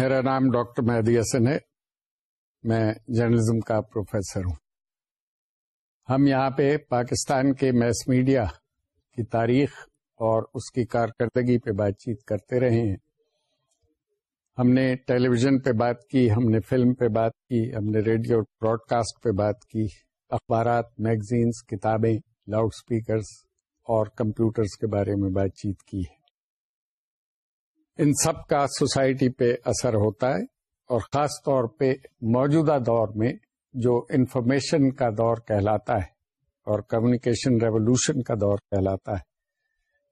میرا نام ڈاکٹر مہدی حسن ہے۔ میں جرنلزم کا پروفیسر ہوں۔ ہم یہاں پہ پاکستان کے میس میڈیا کی تاریخ اور اس کی کارکردگی پہ بات چیت کرتے رہے ہیں۔ ہم نے ٹیلی ویژن پہ بات کی، ہم نے فلم پہ بات کی، ہم نے ریڈیو براڈ کاسٹ پہ بات کی، اخبارات میگزینس کتابیں، لاؤڈ اسپیکرز اور کمپیوٹرز کے بارے میں بات چیت کی ہے۔ ان سب کا سوسائٹی پہ اثر ہوتا ہے اور خاص طور پہ موجودہ دور میں جو انفارمیشن کا دور کہلاتا ہے اور کمیونیکیشن ریولوشن کا دور کہلاتا ہے،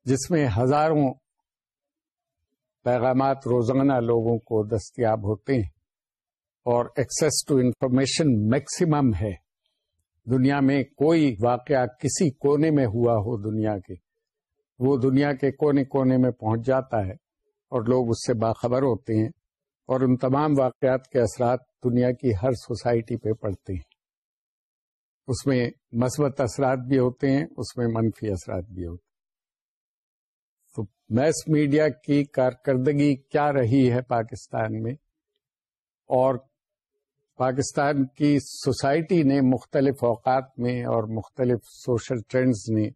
جس میں ہزاروں پیغامات روزانہ لوگوں کو دستیاب ہوتے ہیں اور ایکسس ٹو انفارمیشن میکسیمم ہے۔ دنیا میں کوئی واقعہ کسی کونے میں ہوا ہو دنیا کے، وہ دنیا کے کونے کونے میں پہنچ جاتا ہے۔ اور لوگ اس سے باخبر ہوتے ہیں اور ان تمام واقعات کے اثرات دنیا کی ہر سوسائٹی پہ پڑتے ہیں۔ اس میں مثبت اثرات بھی ہوتے ہیں، اس میں منفی اثرات بھی ہوتے ہیں۔ تو میس میڈیا کی کارکردگی کیا رہی ہے پاکستان میں؟ اور پاکستان کی سوسائٹی نے مختلف اوقات میں اور مختلف سوشل ٹرینڈز نے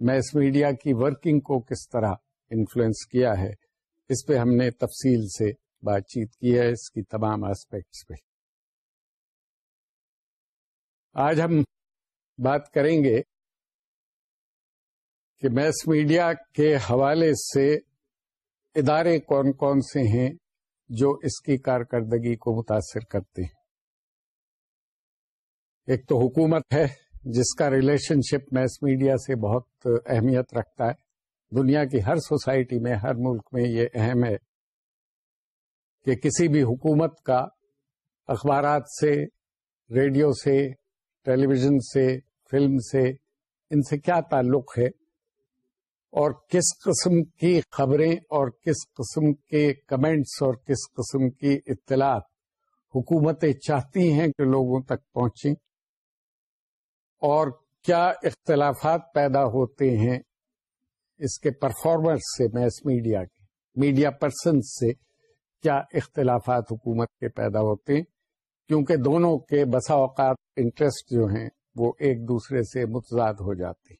میس میڈیا کی ورکنگ کو کس طرح انفلوئنس کیا ہے؟ اس پہ ہم نے تفصیل سے بات چیت کی ہے، اس کی تمام آسپیکٹس پہ۔ آج ہم بات کریں گے کہ میس میڈیا کے حوالے سے ادارے کون کون سے ہیں جو اس کی کارکردگی کو متاثر کرتے ہیں۔ ایک تو حکومت ہے، جس کا ریلیشن شپ میس میڈیا سے بہت اہمیت رکھتا ہے۔ دنیا کی ہر سوسائٹی میں، ہر ملک میں یہ اہم ہے کہ کسی بھی حکومت کا اخبارات سے، ریڈیو سے ٹیلی ویژن سے، فلم سے ان سے کیا تعلق ہے؟ اور کس قسم کی خبریں اور کس قسم کے کمنٹس اور کس قسم کی اطلاعات حکومتیں چاہتی ہیں کہ لوگوں تک پہنچیں؟ اور کیا اختلافات پیدا ہوتے ہیں اس کے پرفارمرس سے میس میڈیا کے میڈیا پرسن سے کیا اختلافات حکومت کے پیدا ہوتے ہیں؟ کیونکہ دونوں کے بسا اوقات انٹرسٹ جو ہیں وہ ایک دوسرے سے متضاد ہو جاتے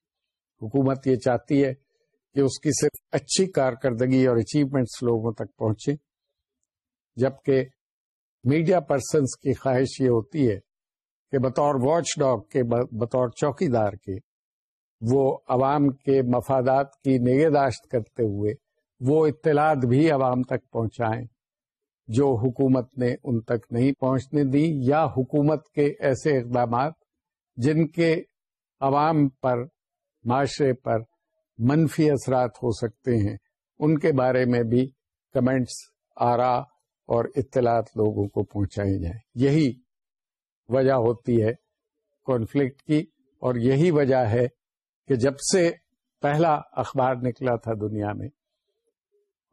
حکومت یہ چاہتی ہے کہ اس کی صرف اچھی کارکردگی اور اچیومنٹس لوگوں تک پہنچے، جبکہ میڈیا پرسنس کی خواہش یہ ہوتی ہے کہ بطور واچ ڈاگ کے، بطور چوکی دار کے وہ عوام کے مفادات کی نگہداشت کرتے ہوئے وہ اطلاعات بھی عوام تک پہنچائیں۔ جو حکومت نے ان تک نہیں پہنچنے دی یا حکومت کے ایسے اقدامات جن کے عوام پر، معاشرے پر منفی اثرات ہو سکتے ہیں، ان کے بارے میں بھی کمنٹس، آرا اور اطلاعات لوگوں کو پہنچائی جائیں۔ یہی وجہ ہوتی ہے کانفلکٹ کی اور یہی وجہ ہے کہ جب سے پہلا اخبار نکلا تھا دنیا میں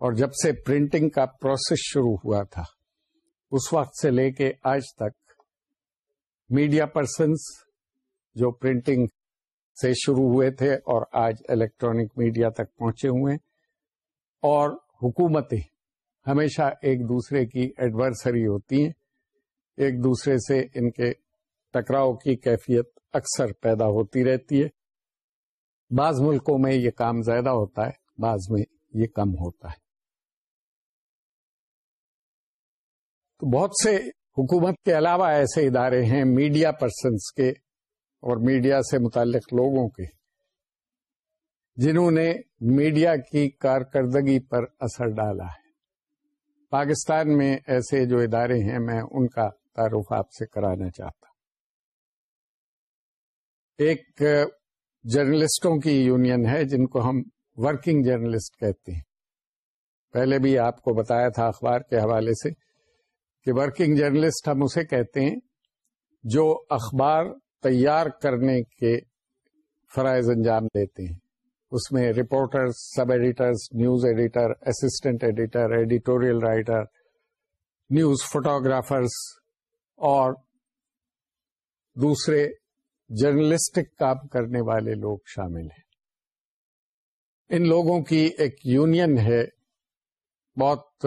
اور جب سے پرنٹنگ کا پروسیس شروع ہوا تھا، اس وقت سے لے کے آج تک میڈیا پرسنس جو پرنٹنگ سے شروع ہوئے تھے اور آج الیکٹرانک میڈیا تک پہنچے ہوئے اور حکومتیں ہمیشہ ایک دوسرے کی ایڈورسری ہوتی ہیں، ایک دوسرے سے ان کے ٹکراؤ کی کیفیت اکثر پیدا ہوتی رہتی ہے۔ بعض ملکوں میں یہ کام زیادہ ہوتا ہے، بعض میں یہ کم ہوتا ہے۔ تو بہت سے حکومت کے علاوہ ایسے ادارے ہیں، میڈیا پرسنس کے اور میڈیا سے متعلق لوگوں کے، جنہوں نے میڈیا کی کارکردگی پر اثر ڈالا ہے۔ پاکستان میں ایسے جو ادارے ہیں، میں ان کا تعارف آپ سے کرانا چاہتا ایک جرنلسٹوں کی یونین ہے جن کو ہم ورکنگ جرنلسٹ کہتے ہیں۔ پہلے بھی آپ کو بتایا تھا اخبار کے حوالے سے کہ ورکنگ جرنلسٹ ہم اسے کہتے ہیں جو اخبار تیار کرنے کے فرائض انجام دیتے ہیں۔ اس میں reporter sub editors, news editor, assistant editor, editorial writer, news photographers اور دوسرے جرنلسٹک کام کرنے والے لوگ شامل ہیں۔ ان لوگوں کی ایک یونین ہے، بہت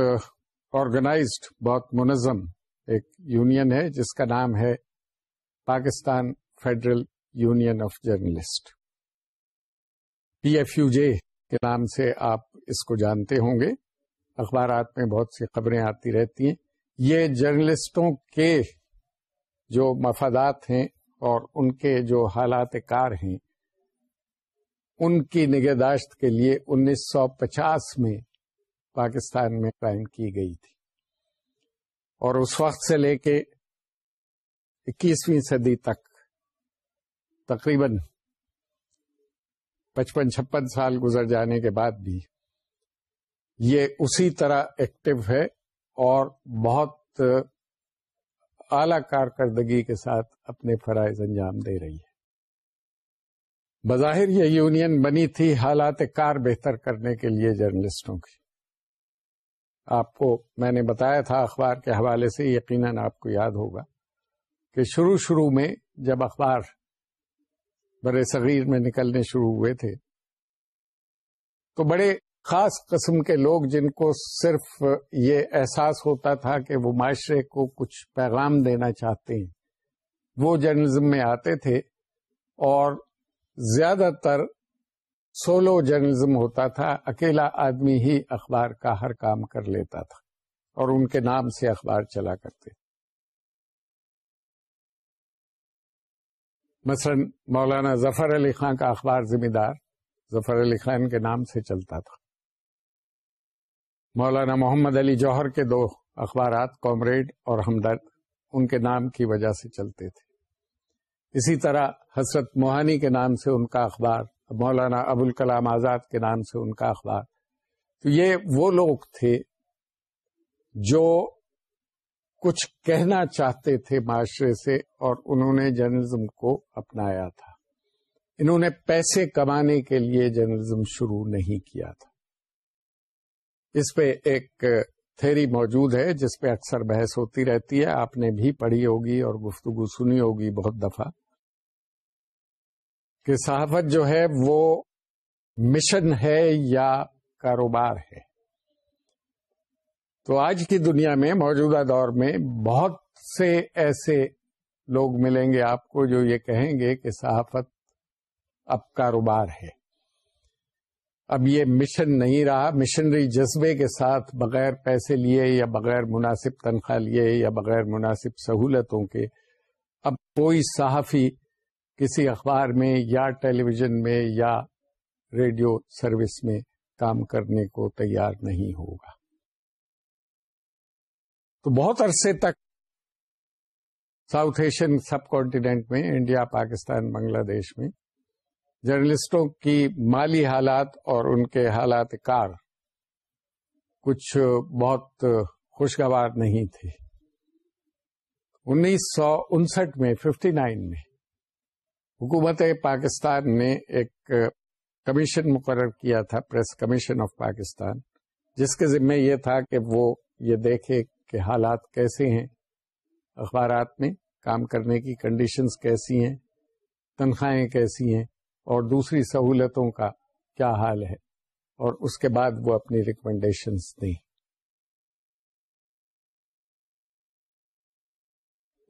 آرگنائزڈ بہت منظم ایک یونین ہے، جس کا نام ہے Pakistan federal union of journalist P F U J کے نام سے آپ اس کو جانتے ہوں گے۔ اخبارات میں بہت سی خبریں آتی رہتی ہیں۔ یہ جرنلسٹوں کے جو مفادات ہیں اور ان کے جو حالات کار ہیں، ان کی نگہداشت کے لیے انیس سو پچاس میں پاکستان میں قائم کی گئی تھی۔ اور اس وقت سے لے کے اکیسویں صدی تک، تقریباً پچپن چھپن سال گزر جانے کے بعد بھی یہ اسی طرح ایکٹیو ہے اور بہت اعلی کارکردگی کے ساتھ اپنے فرائض انجام دے رہی ہے۔ بظاہر یہ یونین بنی تھی حالات کار بہتر کرنے کے لیے جرنلسٹوں کی۔ آپ کو میں نے بتایا تھا اخبار کے حوالے سے، یقیناً آپ کو یاد ہوگا کہ شروع شروع میں جب اخبار برے صغیر میں نکلنے شروع ہوئے تھے، تو بڑے خاص قسم کے لوگ جن کو صرف یہ احساس ہوتا تھا کہ وہ معاشرے کو کچھ پیغام دینا چاہتے ہیں، وہ جرنلزم میں آتے تھے اور زیادہ تر سولو جرنلزم ہوتا تھا، اکیلا آدمی ہی اخبار کا ہر کام کر لیتا تھا اور ان کے نام سے اخبار چلا کرتے۔ مثلا مولانا ظفر علی خان کا اخبار ذمہ دار، ظفر علی خان کے نام سے چلتا تھا۔ مولانا محمد علی جوہر کے دو اخبارات، کامریڈ اور ہمدرد، ان کے نام کی وجہ سے چلتے تھے۔ اسی طرح حسرت موہانی کے نام سے ان کا اخبار، مولانا ابوالکلام آزاد کے نام سے ان کا اخبار۔ تو یہ وہ لوگ تھے جو کچھ کہنا چاہتے تھے معاشرے سے اور انہوں نے جرنلزم کو اپنایا تھا۔ انہوں نے پیسے کمانے کے لیے جرنلزم شروع نہیں کیا تھا۔ اس پہ ایک تھیری موجود ہے جس پہ اکثر بحث ہوتی رہتی ہے۔ آپ نے بھی پڑھی ہوگی اور گفتگو سنی ہوگی بہت دفعہ کہ صحافت جو ہے وہ مشن ہے یا کاروبار ہے۔ تو آج کی دنیا میں موجودہ دور میں بہت سے ایسے لوگ ملیں گے آپ کو جو یہ کہیں گے کہ صحافت اب کاروبار ہے۔ اب یہ مشن نہیں رہا۔ مشنری جذبے کے ساتھ بغیر پیسے لیے یا بغیر مناسب تنخواہ لیے یا بغیر مناسب سہولتوں کے اب کوئی صحافی کسی اخبار میں یا ٹیلی ویژن میں یا ریڈیو سروس میں کام کرنے کو تیار نہیں ہوگا۔ تو بہت عرصے تک ساؤتھ ایشین سب کانٹیننٹ میں، انڈیا، پاکستان، بنگلہ دیش میں جرنلسٹوں کی مالی حالات اور ان کے حالات کار کچھ بہت خوشگوار نہیں تھے۔ انیس سو انسٹھ میں، ففٹی نائن میں، حکومت پاکستان نے ایک کمیشن مقرر کیا تھا، پریس کمیشن آف پاکستان، جس کے ذمہ یہ تھا کہ وہ یہ دیکھے کہ حالات کیسے ہیں۔ اخبارات میں کام کرنے کی کنڈیشنز کیسی ہیں، تنخواہیں کیسی ہیں اور دوسری سہولتوں کا کیا حال ہے؟ اور اس کے بعد وہ اپنی ریکمنڈیشنز دیں۔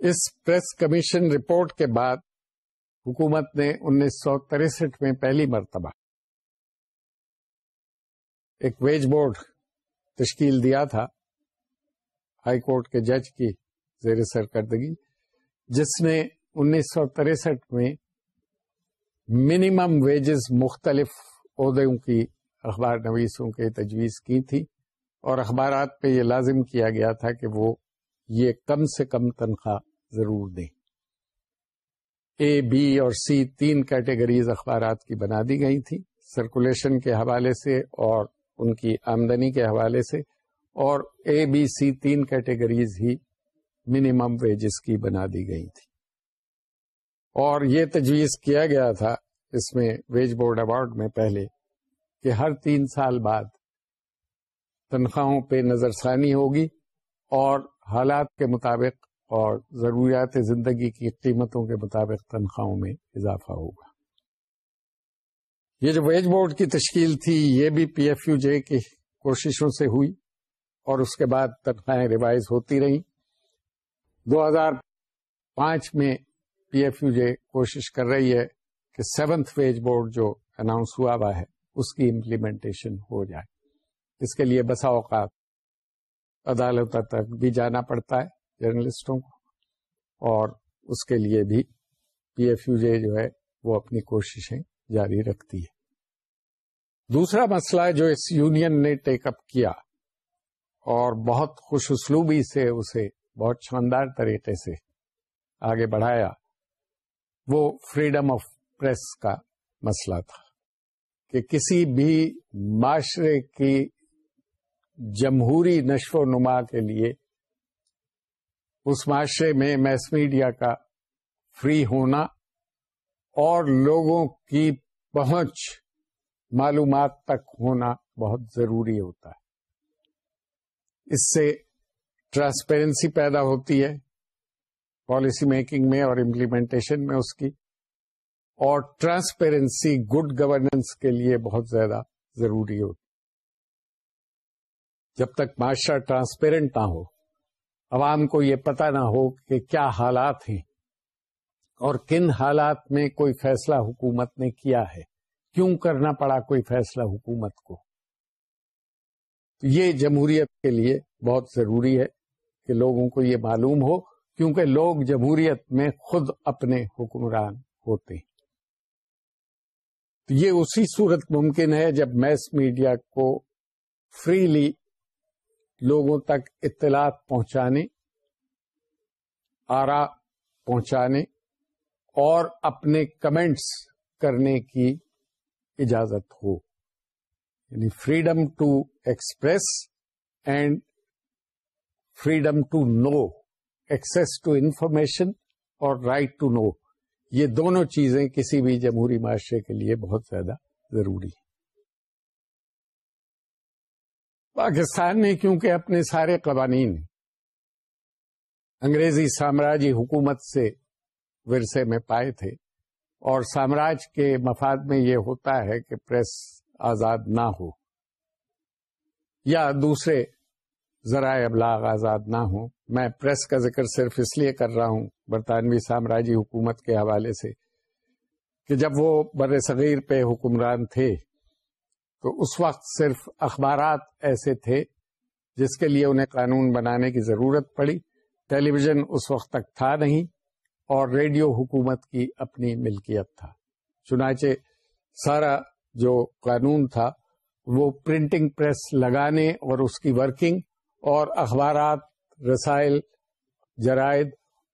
اس پریس کمیشن رپورٹ کے بعد حکومت نے انیس سو تریسٹھ میں پہلی مرتبہ ایک ویج بورڈ تشکیل دیا تھا، ہائی کورٹ کے جج کی زیر سرکردگی، جس نے انیس سو تریسٹھ میں منیمم ویجز مختلف عہدوں کی، اخبار نویسوں کے تجویز کی تھی اور اخبارات پہ یہ لازم کیا گیا تھا کہ وہ یہ کم سے کم تنخواہ ضرور دیں۔ اے بی اور سی تین کیٹیگریز اخبارات کی بنا دی گئی تھی سرکولیشن کے حوالے سے اور ان کی آمدنی کے حوالے سے، اور اے بی سی تین کیٹیگریز ہی منیمم ویجز کی بنا دی گئی تھی۔ اور یہ تجویز کیا گیا تھا اس میں ویج بورڈ ایوارڈ میں پہلے کہ ہر تین سال بعد تنخواہوں پہ نظر ثانی ہوگی اور حالات کے مطابق اور ضروریات زندگی کی قیمتوں کے مطابق تنخواہوں میں اضافہ ہوگا۔ یہ جو ویج بورڈ کی تشکیل تھی، یہ بھی پی ایف یو جے کی کوششوں سے ہوئی اور اس کے بعد تنخواہیں ریوائز ہوتی رہی دو ہزار پانچ میں پی ایف یو جے کوشش کر رہی ہے کہ سیونتھ ویج بورڈ جو اناؤنس ہوا ہوا ہے، اس کی امپلیمنٹیشن ہو جائے۔ اس کے لیے بسا اوقات عدالتوں تک بھی جانا پڑتا ہے جرنلسٹوں کو، اور اس کے لیے بھی پی ایف یو جے جو ہے، وہ اپنی کوششیں جاری رکھتی ہے۔ دوسرا مسئلہ جو اس یونین نے ٹیک اپ کیا، اور بہت خوش اسلوبی سے اسے بہت شاندار طریقے سے آگے بڑھایا وہ فریڈم آف پریس کا مسئلہ تھا کہ کسی بھی معاشرے کی جمہوری نشو و نما کے لیے اس معاشرے میں میس میڈیا کا فری ہونا اور لوگوں کی پہنچ معلومات تک ہونا بہت ضروری ہوتا ہے۔ اس سے ٹرانسپیرنسی پیدا ہوتی ہے۔ پالیسی میکنگ میں اور امپلیمنٹیشن میں اس کی اور ٹرانسپیرنسی گڈ گورننس کے لیے بہت زیادہ ضروری ہوتی جب تک معاشرہ ٹرانسپیرنٹ نہ ہو، عوام کو یہ پتا نہ ہو کہ کیا حالات ہیں اور کن حالات میں کوئی فیصلہ حکومت نے کیا ہے۔ کیوں کرنا پڑا کوئی فیصلہ حکومت کو؟ یہ جمہوریت کے لیے بہت ضروری ہے کہ لوگوں کو یہ معلوم ہو کیونکہ لوگ جمہوریت میں خود اپنے حکمران ہوتے ہیں۔ تو یہ اسی صورت ممکن ہے جب میس میڈیا کو فریلی لوگوں تک اطلاعات پہنچانے، آرا پہنچانے اور اپنے کمنٹس کرنے کی اجازت ہو۔ یعنی freedom to express and freedom to know access to information اور رائٹ ٹو نو یہ دونوں چیزیں کسی بھی جمہوری معاشرے کے لیے بہت زیادہ ضروری ہیں۔ پاکستان نے کیونکہ اپنے سارے قوانین انگریزی سامراجی حکومت سے ورثے میں پائے تھے اور سامراج کے مفاد میں یہ ہوتا ہے کہ پریس آزاد نہ ہو یا دوسرے ذرائع ابلاغ آزاد نہ ہو میں پریس کا ذکر صرف اس لیے کر رہا ہوں برطانوی سامراجی حکومت کے حوالے سے کہ جب وہ بر صغیر پہ حکمران تھے تو اس وقت صرف اخبارات ایسے تھے جس کے لیے انہیں قانون بنانے کی ضرورت پڑی۔ ٹیلی ویژن اس وقت تک تھا نہیں اور ریڈیو حکومت کی اپنی ملکیت تھا۔ چنانچہ سارا جو قانون تھا وہ پرنٹنگ پریس لگانے اور اس کی ورکنگ اور اخبارات، رسائل، جرائد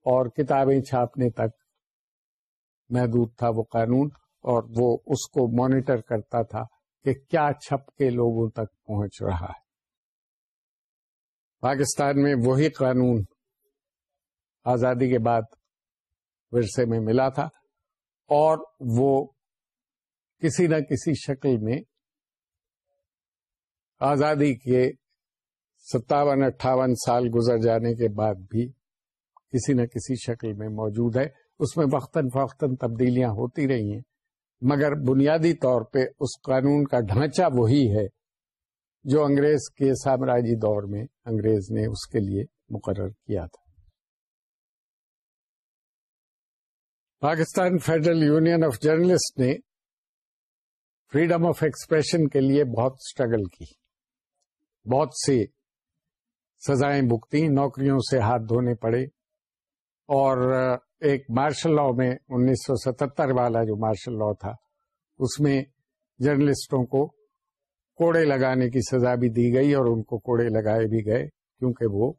اور کتابیں چھاپنے تک محدود تھا وہ قانون اور وہ اس کو مانیٹر کرتا تھا کہ کیا چھپ کے لوگوں تک پہنچ رہا ہے۔ پاکستان میں وہی قانون آزادی کے بعد ورثے میں ملا تھا اور وہ کسی نہ کسی شکل میں آزادی کے ستاون اٹھاون سال گزر جانے کے بعد بھی کسی نہ کسی شکل میں موجود ہے۔ اس میں وقتاً فوقتاً تبدیلیاں ہوتی رہی ہیں۔ مگر بنیادی طور پہ اس قانون کا ڈھانچہ وہی ہے جو انگریز کے سامراجی دور میں انگریز نے اس کے لیے مقرر کیا تھا۔ Pakistan Federal Union of Journalist نے فریڈم آف ایکسپریشن کے لیے بہت اسٹرگل کی۔ بہت سی سزائیں بکتی نوکریوں سے ہاتھ دھونے پڑے۔ اور ایک مارشل لا میں انیس سو ستر والا جو مارشل لا تھا، اس میں جرنلسٹوں کو کوڑے لگانے کی سزا بھی دی گئی اور ان کو کوڑے لگائے بھی گئے، کیونکہ وہ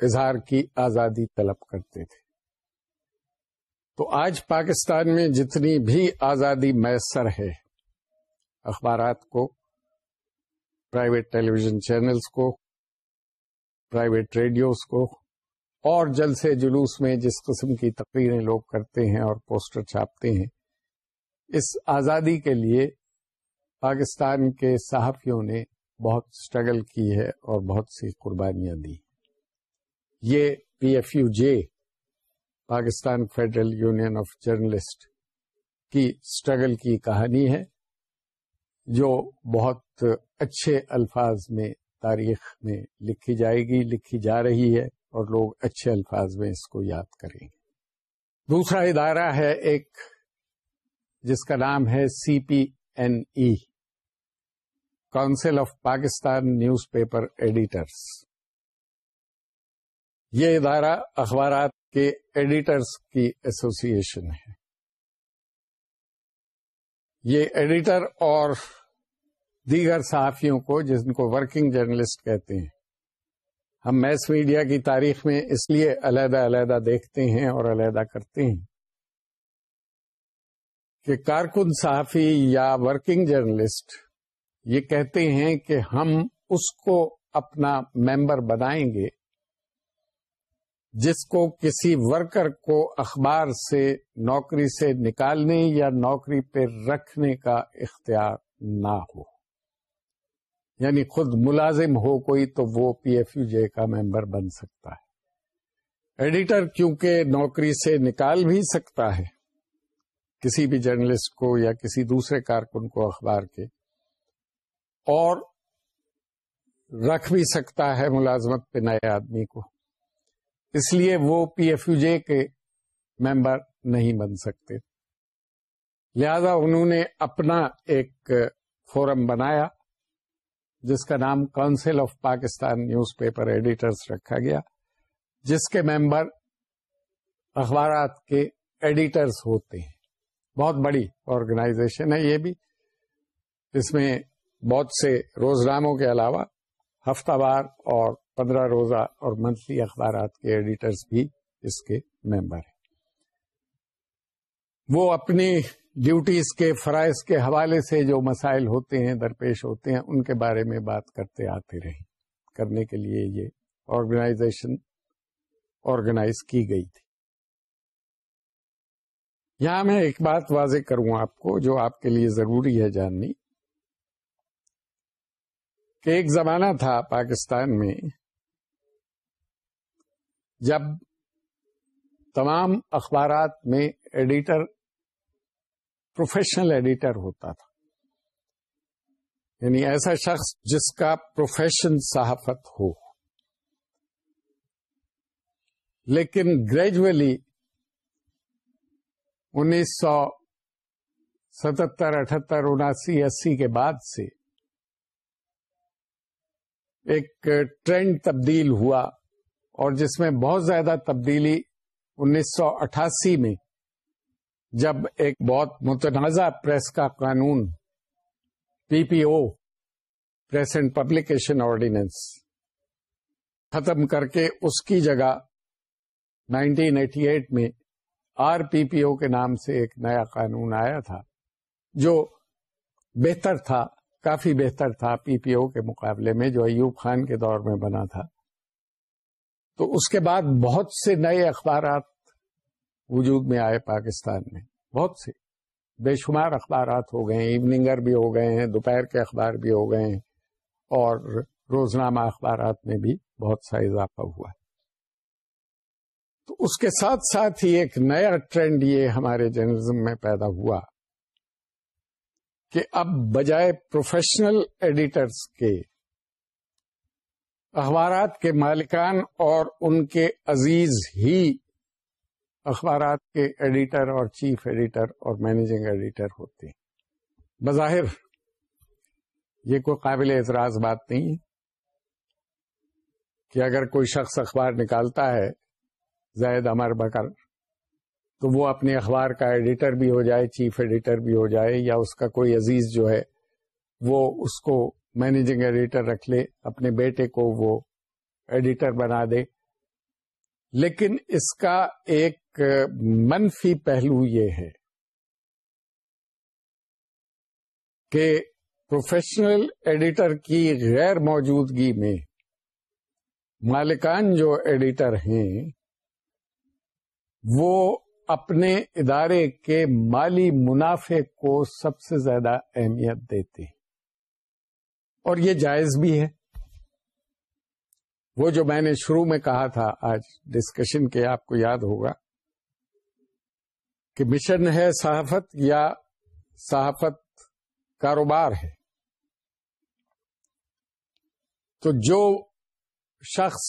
اظہار کی آزادی طلب کرتے تھے۔ تو آج پاکستان میں جتنی بھی آزادی میسر ہے، اخبارات کو پرائیویٹ ٹیلی ویژن چینلز کو، پرائیویٹ ریڈیوز کو، اور جلد سے جلوس میں جس قسم کی تقریریں لوگ کرتے ہیں اور پوسٹر چھاپتے ہیں، اس آزادی کے لیے پاکستان کے صحافیوں نے بہت اسٹرگل کی ہے اور بہت سی قربانیاں دی۔ یہ P F U J, Pakistan Federal Union of Journalist کی اسٹرگل کی کہانی ہے۔ جو بہت اچھے الفاظ میں تاریخ میں لکھی جائے گی، لکھی جا رہی ہے اور لوگ اچھے الفاظ میں اس کو یاد کریں گے۔ دوسرا ادارہ ہے ایک جس کا نام ہے C P N E council of Pakistan newspaper editors یہ ادارہ اخبارات کے ایڈیٹرس کی ایسوسیشن ہے۔ یہ ایڈیٹر اور دیگر صحافیوں کو جن کو ورکنگ جرنلسٹ کہتے ہیں، ہم میس میڈیا کی تاریخ میں اس لیے علیحدہ علیحدہ دیکھتے ہیں اور علیحدہ کرتے ہیں کہ کارکن صحافی یا ورکنگ جرنلسٹ یہ کہتے ہیں کہ ہم اس کو اپنا ممبر بنائیں گے جس کو کسی ورکر کو اخبار سے نوکری سے نکالنے یا نوکری پہ رکھنے کا اختیار نہ ہو۔ یعنی خود ملازم ہو کوئی تو وہ پی ایف یو جے کا ممبر بن سکتا ہے۔ ایڈیٹر کیونکہ نوکری سے نکال بھی سکتا ہے، کسی بھی جرنلسٹ کو یا کسی دوسرے کارکن کو اخبار کے، اور رکھ بھی سکتا ہے ملازمت پہ نئے آدمی کو۔ اس لیے وہ پی ایف یو جے کے ممبر نہیں بن سکتے۔ لہذا انہوں نے اپنا ایک فورم بنایا، جس کا نام Council of Pakistan Newspaper Editors رکھا گیا، جس کے ممبر اخبارات کے ایڈیٹرس ہوتے ہیں۔ بہت بڑی آرگنائزیشن ہے یہ بھی۔ اس میں بہت سے روزناموں کے علاوہ ہفتہ وار اور پندرہ روزہ اور منتھلی اخبارات کے ایڈیٹرز بھی اس کے ممبر ہیں۔ وہ اپنی ڈیوٹیز کے فرائض کے حوالے سے جو مسائل ہوتے ہیں، درپیش ہوتے ہیں، ان کے بارے میں بات کرتے آتے رہے۔ کرنے کے لیے یہ آرگنائزیشن آرگنائز کی گئی تھی۔ یہاں میں ایک بات واضح کروں آپ کو جو آپ کے لیے ضروری ہے جاننی۔ کہ ایک زمانہ تھا پاکستان میں جب تمام اخبارات میں ایڈیٹر، پروفیشنل ایڈیٹر ہوتا تھا۔ یعنی ایسا شخص جس کا پروفیشن صحافت ہو۔ لیکن گریجولی انیس سو ستہتر اٹھہتر اناسی، اسی کے بعد سے ایک ٹرینڈ تبدیل ہوا۔ اور جس میں بہت زیادہ تبدیلی انیس سو اٹھاسی میں، جب ایک بہت متنازع پریس کا قانون، P P O, Press and Publication Ordinance, ختم کر کے اس کی جگہ 1988 میں آر پی پی او کے نام سے ایک نیا قانون آیا تھا، جو بہتر تھا، کافی بہتر تھا پی پی او کے مقابلے میں، جو ایوب خان کے دور میں بنا تھا۔ تو اس کے بعد بہت سے نئے اخبارات وجود میں آئے پاکستان میں، بہت سے۔ بے شمار اخبارات ہو گئے ہیں ایوننگر بھی ہو گئے ہیں، دوپہر کے اخبار بھی ہو گئے ہیں، اور روزنامہ اخبارات میں بھی بہت سا اضافہ ہوا۔ ہے تو اس کے ساتھ ساتھ ہی ایک نیا ٹرینڈ یہ ہمارے جرنلزم میں پیدا ہوا کہ اب بجائے پروفیشنل ایڈیٹرز کے اخبارات کے مالکان اور ان کے عزیز ہی اخبارات کے ایڈیٹر اور چیف ایڈیٹر اور مینیجنگ ایڈیٹر ہوتے ہیں۔ بظاہر یہ کوئی قابل اعتراض بات نہیں ہے کہ اگر کوئی شخص اخبار نکالتا ہے زائد امر بکر، تو وہ اپنے اخبار کا ایڈیٹر بھی ہو جائے، چیف ایڈیٹر بھی ہو جائے، یا اس کا کوئی عزیز جو ہے وہ اس کو مینیجنگ ایڈیٹر رکھ لے، اپنے بیٹے کو وہ ایڈیٹر بنا دے۔ لیکن اس کا ایک منفی پہلو یہ ہے کہ پروفیشنل ایڈیٹر کی غیر موجودگی میں مالکان جو ایڈیٹر ہیں، وہ اپنے ادارے کے مالی منافع کو سب سے زیادہ اہمیت دیتے ہیں۔ اور یہ جائز بھی ہے۔ وہ جو میں نے شروع میں کہا تھا، آج ڈسکشن کے آپ کو یاد ہوگا، کہ مشن ہے صحافت یا صحافت کاروبار ہے۔ تو جو شخص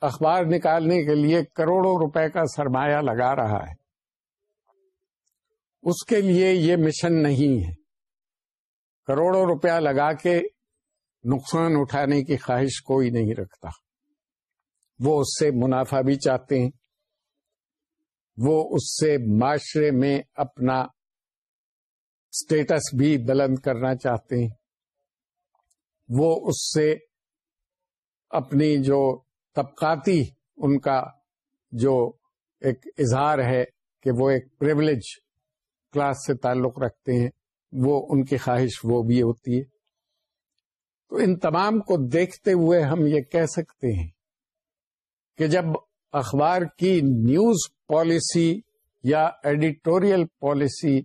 اخبار نکالنے کے لیے کروڑوں روپے کا سرمایہ لگا رہا ہے، اس کے لیے یہ مشن نہیں ہے۔ کروڑوں روپیہ لگا کے نقصان اٹھانے کی خواہش کوئی نہیں رکھتا۔ وہ اس سے منافع بھی چاہتے ہیں۔ وہ اس سے معاشرے میں اپنا اسٹیٹس بھی بلند کرنا چاہتے ہیں۔ وہ اس سے اپنی جو طبقاتی ان کا جو ایک اظہار ہے کہ وہ ایک پرولیج کلاس سے تعلق رکھتے ہیں، وہ ان کی خواہش وہ بھی ہوتی ہے۔ تو ان تمام کو دیکھتے ہوئے ہم یہ کہہ سکتے ہیں کہ جب اخبار کی نیوز پالیسی یا ایڈیٹوریل پالیسی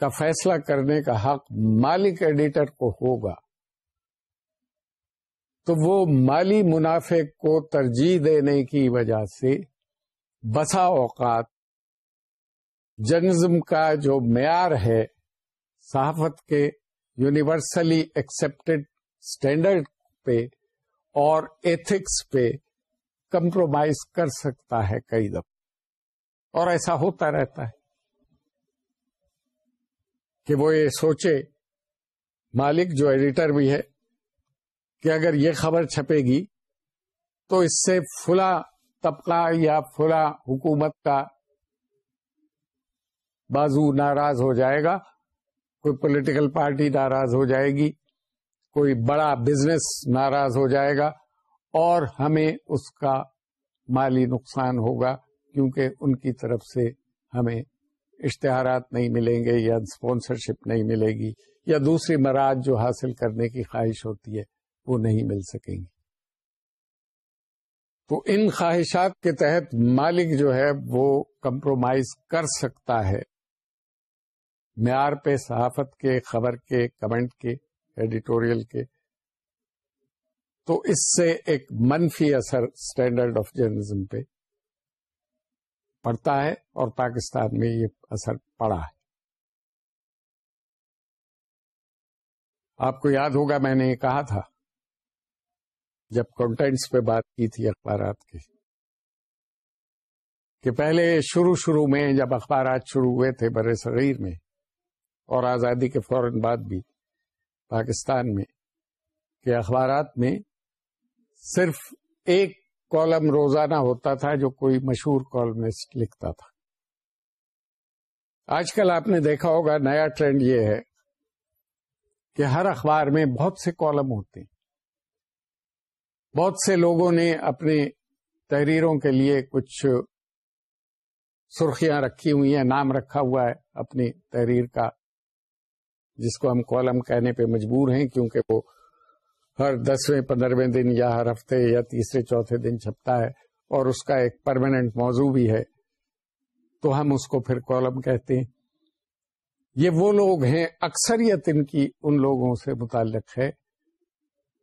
کا فیصلہ کرنے کا حق مالک ایڈیٹر کو ہوگا، تو وہ مالی منافع کو ترجیح دینے کی وجہ سے بسا اوقات جرنزم کا جو معیار ہے، صحافت کے یونیورسلی ایکسپٹیڈ اسٹینڈرڈ پہ اور ایتھکس پہ کمپرومائز کر سکتا ہے کئی دفعہ۔ اور ایسا ہوتا رہتا ہے کہ وہ یہ سوچے، مالک جو ایڈیٹر بھی ہے، کہ اگر یہ خبر چھپے گی تو اس سے فلا طبقہ یا فلا حکومت کا بازو ناراض ہو جائے گا۔ کوئی پولیٹیکل پارٹی ناراض ہو جائے گی، کوئی بڑا بزنس ناراض ہو جائے گا اور ہمیں اس کا مالی نقصان ہوگا کیونکہ ان کی طرف سے ہمیں اشتہارات نہیں ملیں گے یا اسپانسرشپ نہیں ملے گی یا دوسری مراد جو حاصل کرنے کی خواہش ہوتی ہے، وہ نہیں مل سکیں گی۔ تو ان خواہشات کے تحت مالک جو ہے، وہ کمپرومائز کر سکتا ہے۔ معیار پہ، صحافت کے، خبر کے، کمنٹ کے، ایڈیٹوریل کے۔ تو اس سے ایک منفی اثر اسٹینڈرڈ آف جرنلزم پہ پڑتا ہے اور پاکستان میں یہ اثر پڑا ہے۔ آپ کو یاد ہوگا میں نے یہ کہا تھا، جب کانٹینٹس پہ بات کی تھی اخبارات کی، کہ پہلے شروع شروع میں جب اخبارات شروع ہوئے تھے بر صغیر میں اور آزادی کے فوراً بعد بھی پاکستان میں کہ اخبارات میں صرف ایک کالم روزانہ ہوتا تھا جو کوئی مشہور کالمسٹ لکھتا تھا۔ آج کل آپ نے دیکھا ہوگا نیا ٹرینڈ یہ ہے کہ ہر اخبار میں بہت سے کالم ہوتے ہیں۔ بہت سے لوگوں نے اپنے تحریروں کے لیے کچھ سرخیاں رکھی ہوئی ہیں، نام رکھا ہوا ہے اپنی تحریر کا۔ جس کو ہم کالم کہنے پہ مجبور ہیں، کیونکہ وہ ہر دسویں، پندرہویں دن یا ہر ہفتے یا تیسرے، چوتھے دن چھپتا ہے اور اس کا ایک پرماننٹ موضوع بھی ہے۔ تو ہم اس کو پھر کالم کہتے ہیں۔ یہ وہ لوگ ہیں، اکثریت ان کی، ان لوگوں سے متعلق ہے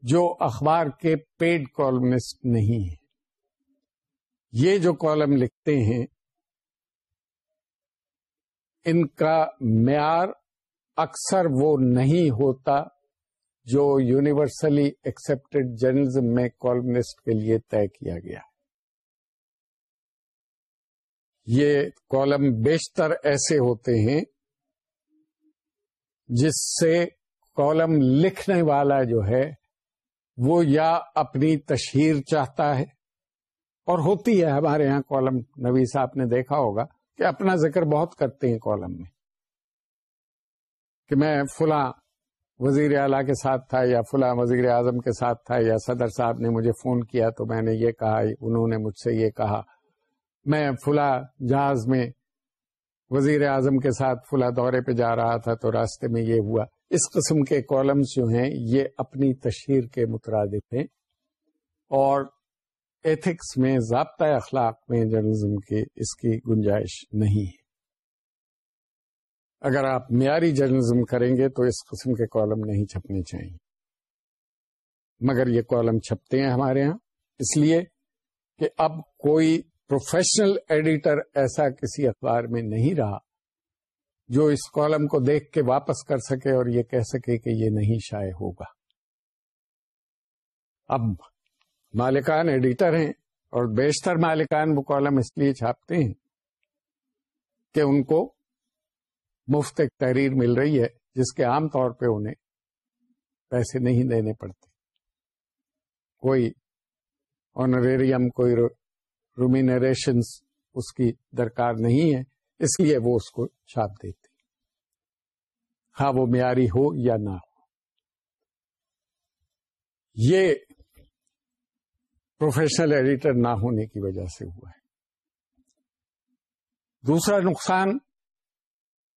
جو اخبار کے پیڈ کالمسٹ نہیں ہیں۔ یہ جو کالم لکھتے ہیں، ان کا معیار اکثر وہ نہیں ہوتا جو یونیورسلی ایکسپٹیڈ جرنلزم میں کالمسٹ کے لیے طے کیا گیا۔ یہ کالم بیشتر ایسے ہوتے ہیں جس سے کالم لکھنے والا جو ہے وہ یا اپنی تشہیر چاہتا ہے۔ اور ہوتی ہے ہمارے یہاں کالم نبی صاحب نے دیکھا ہوگا کہ اپنا ذکر بہت کرتے ہیں کالم میں۔ کہ میں فلاں وزیر اعلی کے ساتھ تھا یا فلاں وزیر اعظم کے ساتھ تھا یا صدر صاحب نے مجھے فون کیا تو میں نے یہ کہا، انہوں نے مجھ سے یہ کہا، میں فلاں جہاز میں وزیر اعظم کے ساتھ فلاں دورے پہ جا رہا تھا تو راستے میں یہ ہوا۔ اس قسم کے کالمس جو ہیں، یہ اپنی تشہیر کے مترادف ہیں اور ایتھکس میں، ضابطۂ اخلاق میں جرنلزم کی اس کی گنجائش نہیں ہے۔ اگر آپ معیاری جرنلزم کریں گے تو اس قسم کے کالم نہیں چھپنے چاہیے۔ مگر یہ کالم چھپتے ہیں ہمارے یہاں اس لیے کہ اب کوئی پروفیشنل ایڈیٹر ایسا کسی اخبار میں نہیں رہا جو اس کالم کو دیکھ کے واپس کر سکے اور یہ کہہ سکے کہ یہ نہیں شائع ہوگا۔ اب مالکان ایڈیٹر ہیں اور بیشتر مالکان وہ کالم اس لیے چھاپتے ہیں کہ ان کو مفت ایک تحریر مل رہی ہے جس کے عام طور پہ انہیں پیسے نہیں دینے پڑتے۔ کوئی آنریریم کوئی رومینریشن اس کی درکار نہیں ہے، اس لیے وہ اس کو چھاپ دیتے۔ ہاں وہ معیاری ہو یا نہ ہو۔ یہ پروفیشنل ایڈیٹر نہ ہونے کی وجہ سے ہوا ہے۔ دوسرا نقصان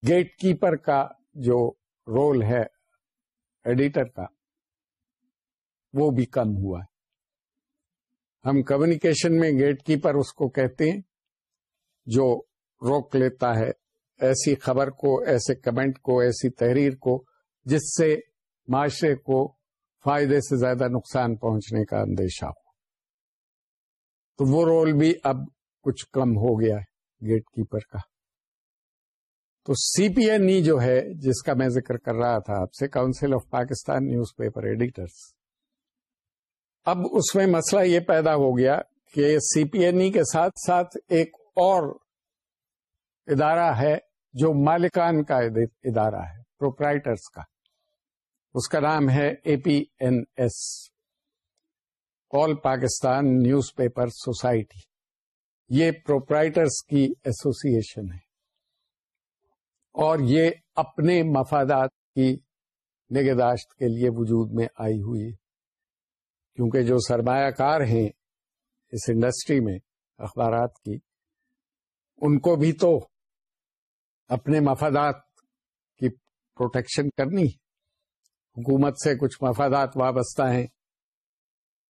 گیٹ کیپر کا جو رول ہے، ایڈیٹر کا، وہ بھی کم ہوا ہے۔ ہم کمیونیکیشن میں گیٹ کیپر اس کو کہتے ہیں، جو روک لیتا ہے ایسی خبر کو، ایسے کمنٹ کو، ایسی تحریر کو، جس سے معاشرے کو فائدے سے زیادہ نقصان پہنچنے کا اندیشہ ہو۔ تو وہ رول بھی اب کچھ کم ہو گیا ہے گیٹ کیپر کا۔ تو سی پی این ای جو ہے، جس کا میں ذکر کر رہا تھا آپ سے council of Pakistan newspaper editors اب اس میں مسئلہ یہ پیدا ہو گیا کہ سی پی این ای کے ساتھ ساتھ ایک اور ادارہ ہے جو مالکان کا ادارہ ہے پروپرائٹرس کا۔ اس کا نام ہے A P N S. All Pakistan Newspaper Society یہ پروپرائٹرس کی ایسوسیشن ہے۔ اور یہ اپنے مفادات کی نگہداشت کے لیے وجود میں آئی ہوئی ہے۔ کیونکہ جو سرمایہ کار ہیں اس انڈسٹری میں اخبارات کی، ان کو بھی تو اپنے مفادات کی پروٹیکشن کرنی حکومت سے کچھ مفادات وابستہ ہیں،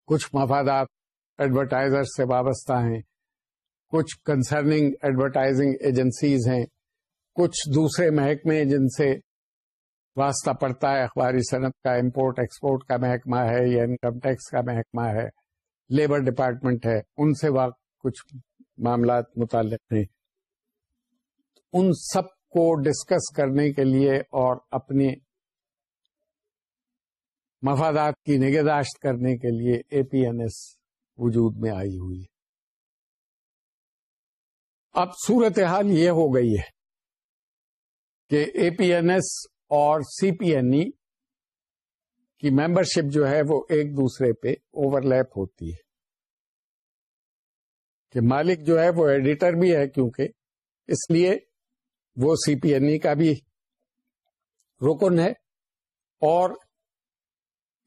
کچھ مفادات ایڈورٹائزر سے وابستہ ہیں، کچھ کنسرننگ ایڈورٹائزنگ ایجنسیز ہیں۔ کچھ دوسرے محکمے جن سے واسطہ پڑتا ہے، اخباری صنعت کا امپورٹ ایکسپورٹ کا محکمہ ہے یا انکم ٹیکس کا محکمہ ہے لیبر ڈپارٹمنٹ ہے، ان سے کچھ معاملات متعلق ہیں۔ ان سب کو ڈسکس کرنے کے لیے اور اپنے مفادات کی نگہداشت کرنے کے لیے اے پی این ایس وجود میں آئی ہوئی اب صورتحال یہ ہو گئی ہے کہ اے پی این ایس اور سی پی این ای کی ممبرشپ جو ہے وہ ایک دوسرے پہ اوور لیپ ہوتی ہے۔ کہ مالک جو ہے وہ ایڈیٹر بھی ہے کیونکہ اس لیے وہ سی پی این ای کا بھی رکن ہے اور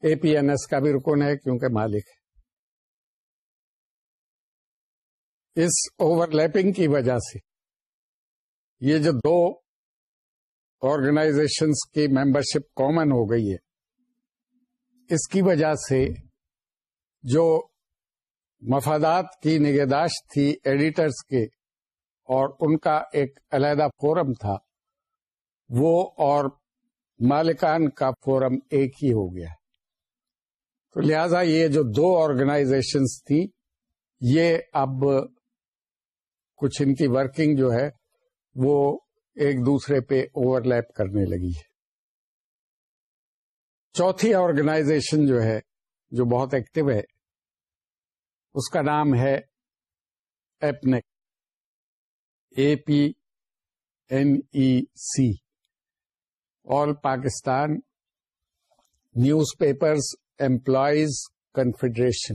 اے پی این ایس کا بھی رکن ہے کیونکہ مالک ہے۔ اس اوور لیپنگ کی وجہ سے یہ جو دو آرگنائزیشنس کی ممبرشپ کامن ہو گئی ہے۔ اس کی وجہ سے جو مفادات کی نگہداشت تھی ایڈیٹرز کے اور ان کا ایک علیحدہ فورم تھا، وہ اور مالکان کا فورم ایک ہی ہو گیا۔ تو لہذا یہ جو دو آرگنائزیشنس تھی یہ اب کچھ ان کی ورکنگ جو ہے وہ ایک دوسرے پہ اوور لیپ کرنے لگی۔ ہے چوتھی آرگنائزیشن جو ہے، جو بہت ایکٹیو ہے، اس کا نام ہے APNEC A P N E C all Pakistan newspapers employees confederation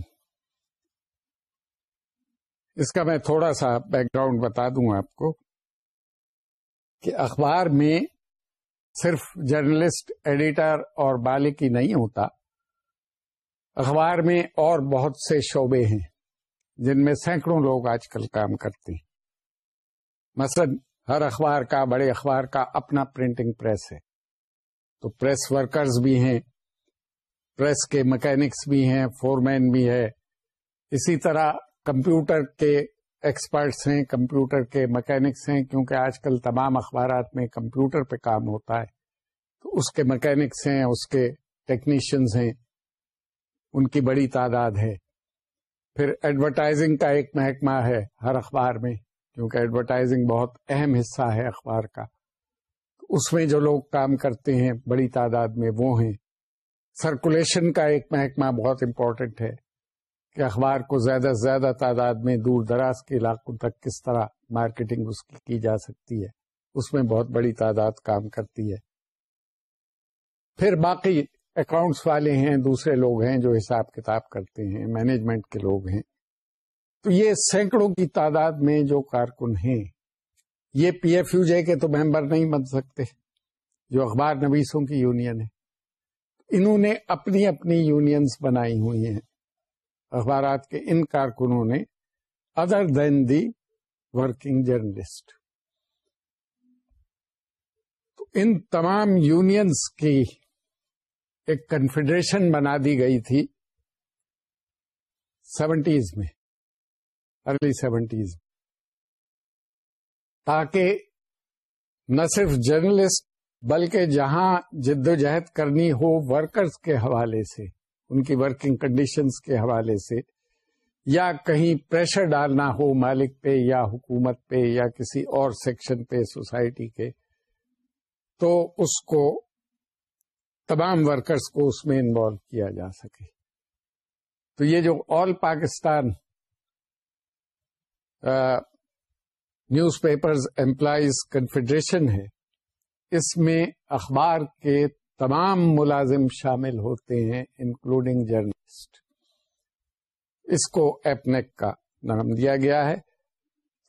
اس کا میں تھوڑا سا بیک گراؤنڈ بتا دوں آپ کو۔ کہ اخبار میں صرف جرنلسٹ، ایڈیٹر اور بالک ہی نہیں ہوتا، اخبار میں اور بہت سے شعبے ہیں جن میں سینکڑوں لوگ آج کل کام کرتے ہیں۔ مثلا، ہر اخبار کا، بڑے اخبار کا اپنا پرنٹنگ پریس ہے۔ تو پریس ورکرز بھی ہیں، پریس کے مکینکس بھی ہیں، فورمین بھی ہے۔ اسی طرح کمپیوٹر کے ایکسپرٹس ہیں، کمپیوٹر کے مکینکس ہیں، کیونکہ آج کل تمام اخبارات میں کمپیوٹر پہ کام ہوتا ہے۔ تو اس کے مکینکس ہیں، اس کے ٹیکنیشینز ہیں، ان کی بڑی تعداد ہے۔ پھر ایڈورٹائزنگ کا ایک محکمہ ہے ہر اخبار میں، کیونکہ ایڈورٹائزنگ بہت اہم حصہ ہے اخبار کا۔ اس میں جو لوگ کام کرتے ہیں، بڑی تعداد میں وہ ہیں۔ سرکولیشن کا ایک محکمہ بہت امپورٹنٹ ہے۔ کہ اخبار کو زیادہ سے زیادہ تعداد میں دور دراز کے علاقوں تک کس طرح مارکیٹنگ اس کی کی جا سکتی ہے، اس میں بہت بڑی تعداد کام کرتی ہے۔ پھر باقی اکاؤنٹس والے ہیں، دوسرے لوگ ہیں جو حساب کتاب کرتے ہیں مینجمنٹ کے لوگ ہیں۔ تو یہ سینکڑوں کی تعداد میں جو کارکن ہیں، یہ پی ایف یو جے کے تو ممبر نہیں بن سکتے، جو اخبار نویسوں کی یونین ہے انہوں نے اپنی اپنی یونینز بنائی ہوئی ہیں۔ اخبارات کے ان کارکنوں نے other than the working journalist تو ان تمام یونینز کی ایک کنفیڈریشن بنا دی گئی تھی سیونٹیز میں ارلی سیونٹیز میں، تاکہ نہ صرف جرنلسٹ بلکہ جہاں جد و جہد کرنی ہو ورکرز کے حوالے سے ان کی ورکنگ کنڈیشنز کے حوالے سے، یا کہیں پریشر ڈالنا ہو مالک پہ یا حکومت پہ یا کسی اور سیکشن پہ سوسائٹی کے، تو اس کو تمام ورکرز کو اس میں انوالو کیا جا سکے۔ تو یہ جو All Pakistan Newspapers, Employees, Confederation ہے، اس میں اخبار کے تمام ملازم شامل ہوتے ہیں انکلوڈنگ جرنلسٹ اس کو ایپنیک کا نام دیا گیا ہے۔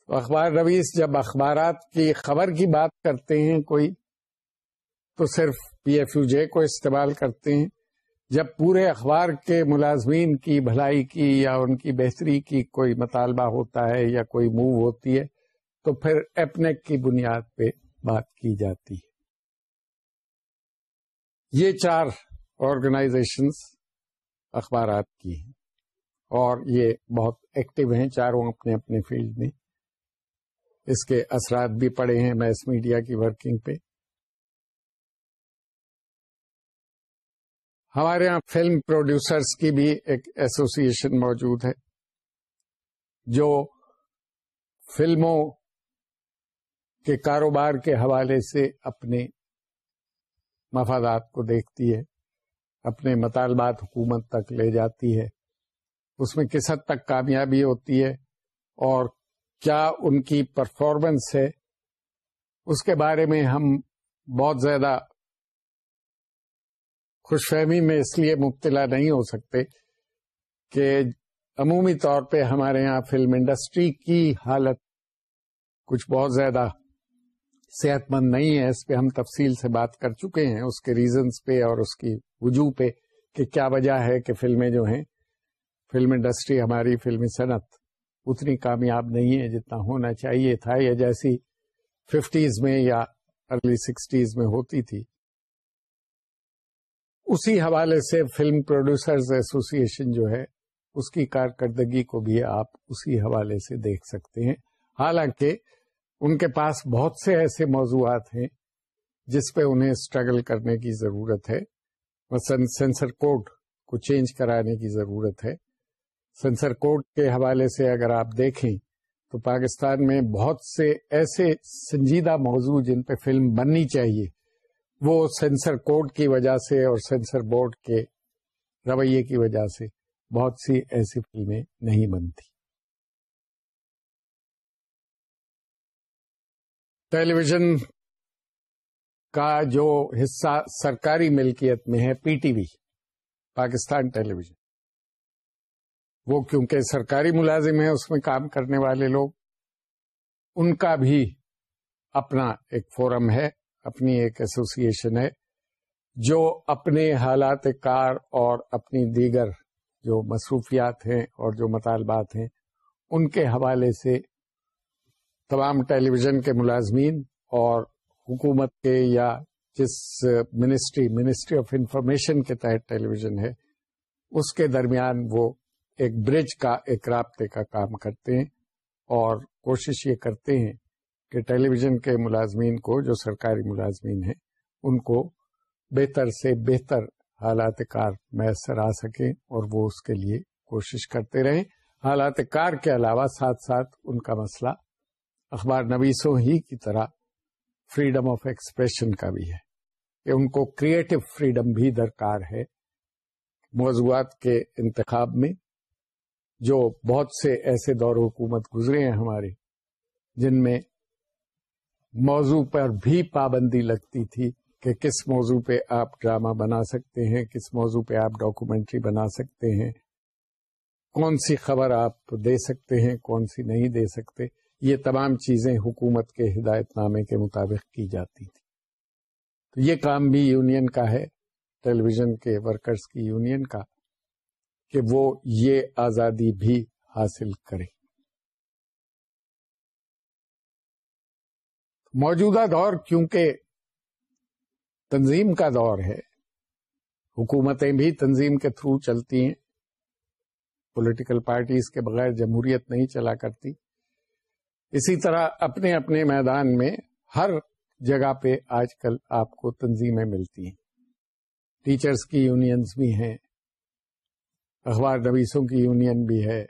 اخبار رویس، جب اخبارات کی خبر کی بات کرتے ہیں کوئی، تو صرف پی ایف یو جے کو استعمال کرتے ہیں۔ جب پورے اخبار کے ملازمین کی بھلائی کی یا ان کی بہتری کی کوئی مطالبہ ہوتا ہے یا کوئی موو ہوتی ہے، تو پھر ایپنیک کی بنیاد پہ بات کی جاتی ہے۔ یہ چار آرگنائزیشنس اخبارات کی ہیں۔ اور یہ بہت ایکٹیو ہیں، چاروں اپنے اپنے فیلڈ میں۔ اس کے اثرات بھی پڑے ہیں میس میڈیا کی ورکنگ پہ۔ ہمارے یہاں فلم پروڈیوسرز کی بھی ایک ایسوسیشن موجود ہے، جو فلموں کے کاروبار کے حوالے سے اپنے مفادات کو دیکھتی ہے، اپنے مطالبات حکومت تک لے جاتی ہے۔ اس میں کس حد تک کامیابی ہوتی ہے اور کیا ان کی پرفارمنس ہے، اس کے بارے میں ہم بہت زیادہ خوش فہمی میں اس لیے مبتلا نہیں ہو سکتے کہ عمومی طور پہ ہمارے یہاں فلم انڈسٹری کی حالت کچھ بہت زیادہ صحت مند نہیں ہے اس پہ ہم تفصیل سے بات کر چکے ہیں، اس کے ریزنس پہ اور اس کی وجوہ پہ کہ کیا وجہ ہے کہ فلمیں جو ہیں، فلم انڈسٹری ہماری فلمی صنعت اتنی کامیاب نہیں ہے جتنا ہونا چاہیے تھا، یا جیسی ففٹیز میں یا ارلی سکسٹیز میں ہوتی تھی۔ اسی حوالے سے فلم پروڈیوسرز ایسوسیشن جو ہے، اس کی کارکردگی کو بھی آپ اسی حوالے سے دیکھ سکتے ہیں۔ حالانکہ ان کے پاس بہت سے ایسے موضوعات ہیں جس پہ انہیں اسٹرگل کرنے کی ضرورت ہے۔ مثلا سینسر کوڈ کو چینج کرانے کی ضرورت ہے۔ سینسر کوڈ کے حوالے سے اگر آپ دیکھیں تو پاکستان میں بہت سے ایسے سنجیدہ موضوع جن پہ فلم بننی چاہیے، وہ سینسر کوڈ کی وجہ سے اور سینسر بورڈ کے رویے کی وجہ سے بہت سی ایسی فلمیں نہیں بنتی۔ ٹیلی ویژن کا جو حصہ سرکاری ملکیت میں ہے، P T V, Pakistan Television. وہ کیونکہ سرکاری ملازم ہے اس میں کام کرنے والے لوگ، ان کا بھی اپنا ایک فورم ہے، اپنی ایک ایسوسیشن ہے، جو اپنے حالات کار اور اپنی دیگر جو مصروفیات ہیں اور جو مطالبات ہیں، ان کے حوالے سے تمام ٹیلی ویژن کے ملازمین اور حکومت کے یا جس منسٹری منسٹری آف انفارمیشن کے تحت ٹیلی ویژن ہے، اس کے درمیان وہ ایک برج کا، ایک رابطے کا کام کرتے ہیں اور کوشش یہ کرتے ہیں کہ ٹیلی ویژن کے ملازمین کو، جو سرکاری ملازمین ہیں، ان کو بہتر سے بہتر حالات کار میسر آ سکیں اور وہ اس کے لیے کوشش کرتے رہیں۔ حالات کار کے علاوہ ساتھ ساتھ ان کا مسئلہ اخبار نویسوں ہی کی طرح فریڈم آف ایکسپریشن کا بھی ہے کہ ان کو کریٹو فریڈم بھی درکار ہے موضوعات کے انتخاب میں جو بہت سے ایسے دور حکومت گزرے ہیں ہمارے جن میں موضوع پر بھی پابندی لگتی تھی کہ کس موضوع پہ آپ ڈرامہ بنا سکتے ہیں، کس موضوع پہ آپ ڈاکومنٹری بنا سکتے ہیں، کون سی خبر آپ دے سکتے ہیں، کون سی نہیں دے سکتے۔ یہ تمام چیزیں حکومت کے ہدایت نامے کے مطابق کی جاتی تھی تو یہ کام بھی یونین کا ہے ٹیلی ویژن کے ورکرز کی یونین کا، کہ وہ یہ آزادی بھی حاصل کرے موجودہ دور، کیونکہ تنظیم کا دور ہے، حکومتیں بھی تنظیم کے تھرو چلتی ہیں۔ پولیٹیکل پارٹیز کے بغیر جمہوریت نہیں چلا کرتی۔ اسی طرح اپنے اپنے میدان میں ہر جگہ پہ آج کل آپ کو تنظیمیں ملتی ہیں۔ ٹیچرز کی یونینز بھی ہیں، اخبار نویسوں کی یونین بھی ہے۔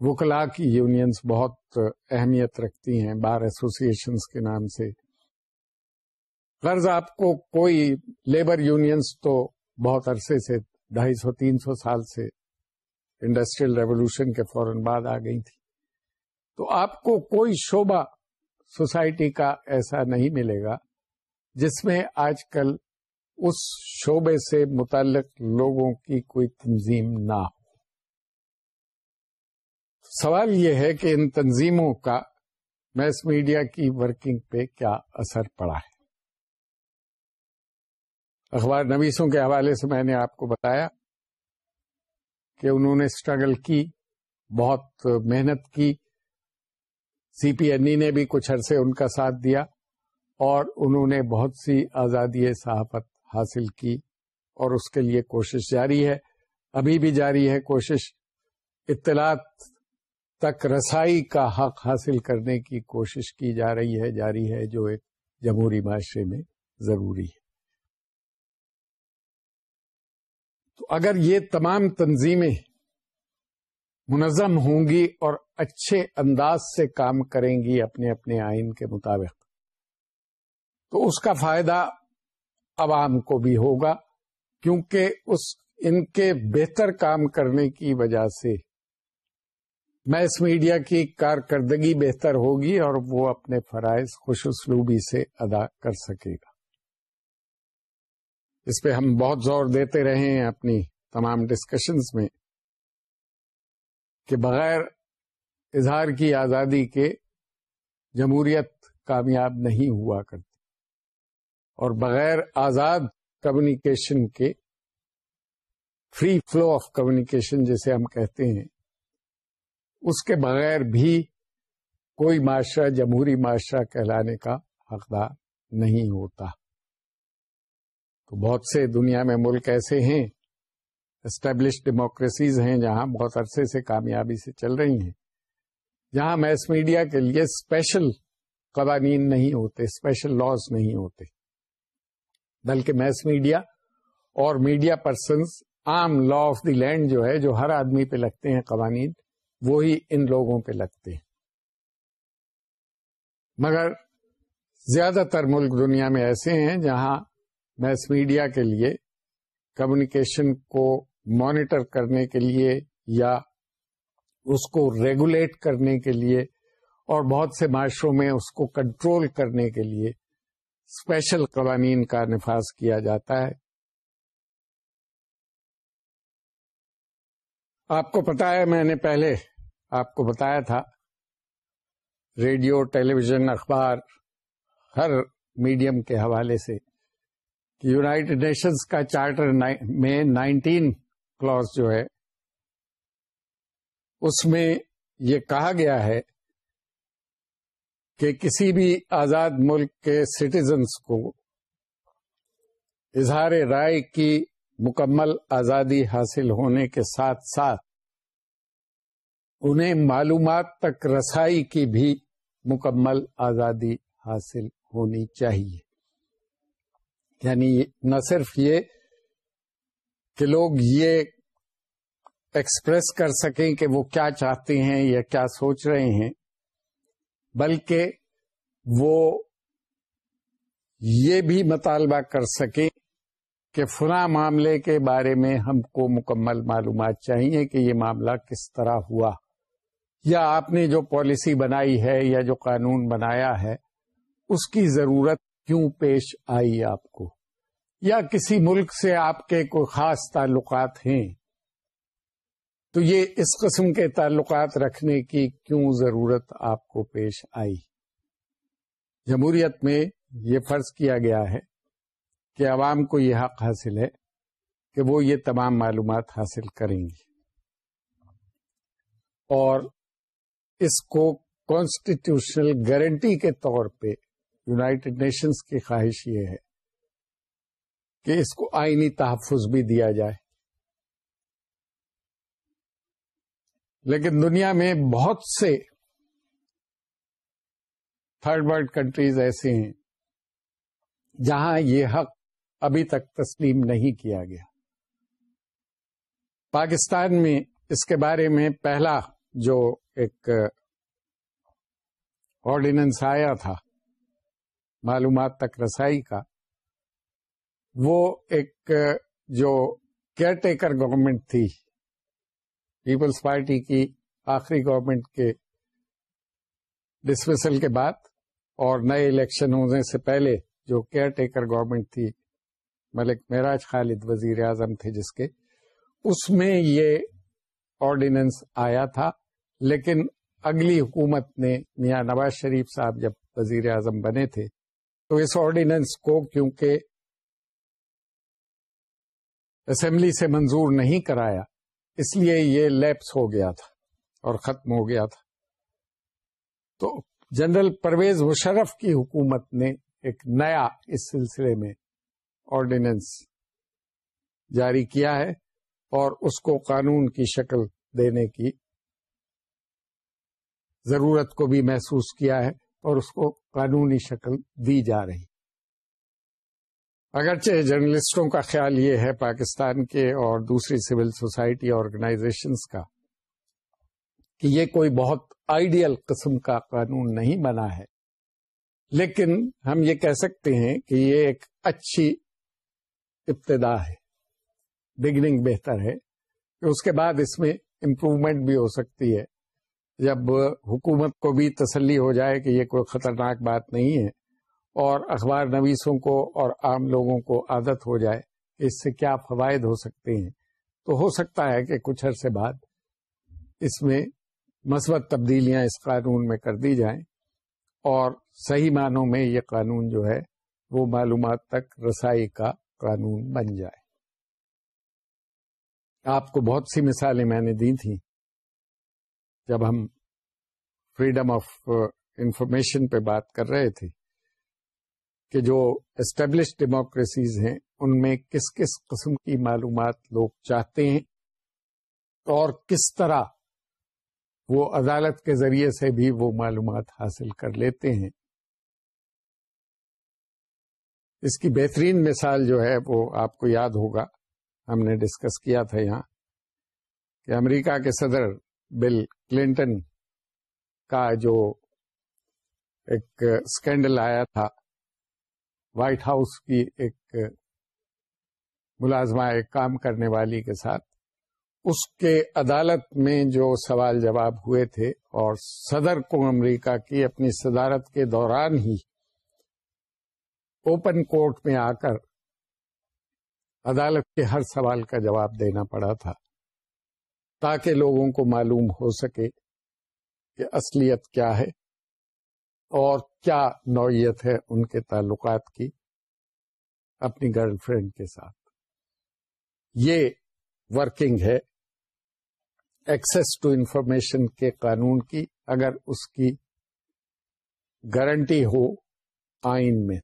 وکلا کی یونینز بہت اہمیت رکھتی ہیں بار ایسوسیشنز کے نام سے۔ غرض آپ کو کوئی لیبر یونینز تو بہت عرصے سے، ڈھائی سو، تین سو سال سے انڈسٹریل ریولوشن کے فوراً بعد آ گئی تھی۔ تو آپ کو کوئی شعبہ سوسائٹی کا ایسا نہیں ملے گا جس میں آج کل اس شعبے سے متعلق لوگوں کی کوئی تنظیم نہ ہو۔ سوال یہ ہے کہ ان تنظیموں کا میس میڈیا کی ورکنگ پہ کیا اثر پڑا ہے؟ اخبار نویسوں کے حوالے سے میں نے آپ کو بتایا کہ انہوں نے اسٹرگل کی، بہت محنت کی سی پی این ای نے بھی کچھ عرصے ان کا ساتھ دیا اور انہوں نے بہت سی آزادی صحافت حاصل کی اور اس کے لیے کوشش جاری ہے۔ ابھی بھی جاری ہے کوشش اطلاعات تک رسائی کا حق حاصل کرنے کی کوشش کی جا رہی ہے، جاری ہے، جو ایک جمہوری معاشرے میں ضروری ہے۔ تو اگر یہ تمام تنظیمیں منظم ہوں گی اور اچھے انداز سے کام کریں گی اپنے اپنے آئین کے مطابق۔ تو اس کا فائدہ عوام کو بھی ہوگا، کیونکہ اس، ان کے بہتر کام کرنے کی وجہ سے میس میڈیا کی کارکردگی بہتر ہوگی اور وہ اپنے فرائض خوش اسلوبی سے ادا کر سکے گا۔ اس پہ ہم بہت زور دیتے رہے ہیں اپنی تمام ڈسکشنز میں، کہ بغیر اظہار کی آزادی کے جمہوریت کامیاب نہیں ہوا کرتی۔ اور بغیر آزاد کمیونیکیشن کے فری فلو آف کمیونیکیشن جسے ہم کہتے ہیں، اس کے بغیر بھی کوئی معاشرہ، جمہوری معاشرہ کہلانے کا حقدار نہیں ہوتا۔ تو بہت سے دنیا میں ملک ایسے ہیں اسٹیبلش ڈیموکریسیز ہیں، جہاں بہت عرصے سے کامیابی سے چل رہی ہیں۔ جہاں میس میڈیا کے لیے اسپیشل قوانین نہیں ہوتے اسپیشل لاز نہیں ہوتے۔ بلکہ میس میڈیا اور میڈیا پرسنز عام لا آف دی لینڈ جو ہے، جو ہر آدمی پہ لگتے ہیں قوانین، وہی ان لوگوں پہ لگتے ہیں۔ مگر زیادہ تر ملک دنیا میں ایسے ہیں جہاں میس میڈیا کے لیے کمیونیکیشن کو مانیٹر کرنے کے لیے یا اس کو ریگولیٹ کرنے کے لیے اور بہت سے معاشروں میں اس کو کنٹرول کرنے کے لیے اسپیشل قوانین کا نفاذ کیا جاتا ہے۔ آپ کو پتا ہے، میں نے پہلے آپ کو بتایا تھا، ریڈیو ٹیلی ویژن اخبار، ہر میڈیم کے حوالے سے کہ یوناٹیڈ نیشنز کا چارٹر میں نائنٹین کلوز جو ہے اس میں یہ کہا گیا ہے کہ کسی بھی آزاد ملک کے سٹیزنس کو اظہار رائے کی مکمل آزادی حاصل ہونے کے ساتھ ساتھ انہیں معلومات تک رسائی کی بھی مکمل آزادی حاصل ہونی چاہیے۔ یعنی نہ صرف یہ کہ لوگ یہ ایکسپریس کر سکیں کہ وہ کیا چاہتے ہیں یا کیا سوچ رہے ہیں، بلکہ وہ یہ بھی مطالبہ کر سکیں کہ فلاں معاملے کے بارے میں ہم کو مکمل معلومات چاہیے کہ یہ معاملہ کس طرح ہوا۔ یا آپ نے جو پالیسی بنائی ہے یا جو قانون بنایا ہے، اس کی ضرورت کیوں پیش آئی آپ کو؟ یا کسی ملک سے آپ کے کوئی خاص تعلقات ہیں؟ تو یہ اس قسم کے تعلقات رکھنے کی کیوں ضرورت آپ کو پیش آئی؟ جمہوریت میں یہ فرض کیا گیا ہے کہ عوام کو یہ حق حاصل ہے کہ وہ یہ تمام معلومات حاصل کریں گی۔ اور اس کو کانسٹیٹیوشنل گارنٹی کے طور پہ یونائٹڈ نیشنز کی خواہش یہ ہے کہ اس کو آئینی تحفظ بھی دیا جائے۔ لیکن دنیا میں بہت سے تھرڈ ورلڈ کنٹریز ایسے ہیں جہاں یہ حق ابھی تک تسلیم نہیں کیا گیا۔ پاکستان میں اس کے بارے میں پہلا جو ایک آرڈیننس آیا تھا، معلومات تک رسائی کا، وہ ایک جو کیئر ٹیکر گورنمنٹ تھی۔ پیپلز پارٹی کی آخری گورنمنٹ کے ڈسمسل کے بعد اور نئے الیکشن ہونے سے پہلے جو کیئر ٹیکر گورنمنٹ تھی، ملک معراج خالد وزیر اعظم تھے جس کے، اس میں یہ آرڈیننس آیا تھا۔ لیکن اگلی حکومت نے میاں نواز شریف صاحب جب وزیر اعظم بنے تھے، تو اس آرڈیننس کو کیونکہ اسمبلی سے منظور نہیں کرایا اس لیے یہ لیپس ہو گیا تھا اور ختم ہو گیا تھا۔ تو جنرل پرویز مشرف کی حکومت نے ایک نیا اس سلسلے میں آرڈیننس جاری کیا ہے اور اس کو قانون کی شکل دینے کی ضرورت کو بھی محسوس کیا ہے اور اس کو قانونی شکل دی جا رہی۔ اگرچہ جرنلسٹوں کا خیال یہ ہے پاکستان کے اور دوسری سول سوسائٹی آرگنائزیشنس کا کہ یہ کوئی بہت آئیڈیل قسم کا قانون نہیں بنا ہے۔ لیکن ہم یہ کہہ سکتے ہیں کہ یہ ایک اچھی ابتدا ہے بگننگ بہتر ہے۔ کہ اس کے بعد اس میں امپروومنٹ بھی ہو سکتی ہے۔ جب حکومت کو بھی تسلی ہو جائے کہ یہ کوئی خطرناک بات نہیں ہے اور اخبار نویسوں کو اور عام لوگوں کو عادت ہو جائے، اس سے کیا فوائد ہو سکتے ہیں؟ تو ہو سکتا ہے کہ کچھ عرصے بعد اس میں مثبت تبدیلیاں اس قانون میں کر دی جائیں اور صحیح معنوں میں یہ قانون جو ہے، وہ معلومات تک رسائی کا قانون بن جائے۔ آپ کو بہت سی مثالیں میں نے دی تھیں۔ جب ہم فریڈم آف انفارمیشن پہ بات کر رہے تھے کہ جو اسٹیبلش ڈیموکریسیز ہیں، ان میں کس کس قسم کی معلومات لوگ چاہتے ہیں اور کس طرح وہ عدالت کے ذریعے سے بھی وہ معلومات حاصل کر لیتے ہیں۔ اس کی بہترین مثال جو ہے وہ آپ کو یاد ہوگا، ہم نے ڈسکس کیا تھا یہاں کہ امریکہ کے صدر بل کلنٹن کا جو ایک اسکینڈل آیا تھا وائٹ ہاؤس کی ایک ملازمہ ایک کام کرنے والی کے ساتھ، اس کے عدالت میں جو سوال جواب ہوئے تھے اور صدر کو امریکہ کی اپنی صدارت کے دوران ہی اوپن کورٹ میں آ کر عدالت کے ہر سوال کا جواب دینا پڑا تھا، تاکہ لوگوں کو معلوم ہو سکے کہ اصلیت کیا ہے۔ اور کیا نوعیت ہے ان کے تعلقات کی اپنی گرل فرینڈ کے ساتھ؟ یہ ورکنگ ہے ایکسس ٹو انفارمیشن کے قانون کی، اگر اس کی گارنٹی ہو آئین میں،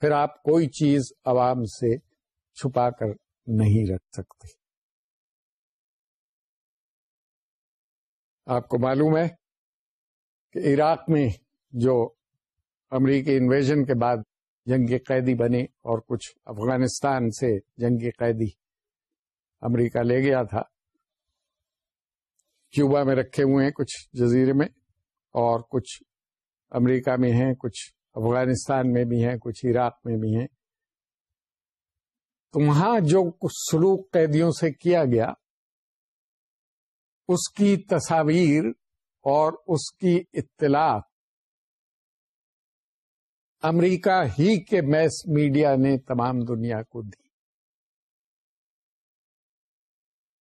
پھر آپ کوئی چیز عوام سے چھپا کر نہیں رکھ سکتے۔ آپ کو معلوم ہے کہ عراق میں جو امریکی انویژن کے بعد جنگی قیدی بنے اور کچھ افغانستان سے جنگی قیدی امریکہ لے گیا تھا، کیوبا میں رکھے ہوئے ہیں کچھ جزیرے میں اور کچھ امریکہ میں ہیں، کچھ افغانستان میں بھی ہیں، کچھ عراق میں بھی ہیں۔ تو وہاں جو کچھ سلوک قیدیوں سے کیا گیا، اس کی تصاویر اور اس کی اطلاع امریکہ ہی کے میس میڈیا نے تمام دنیا کو دی۔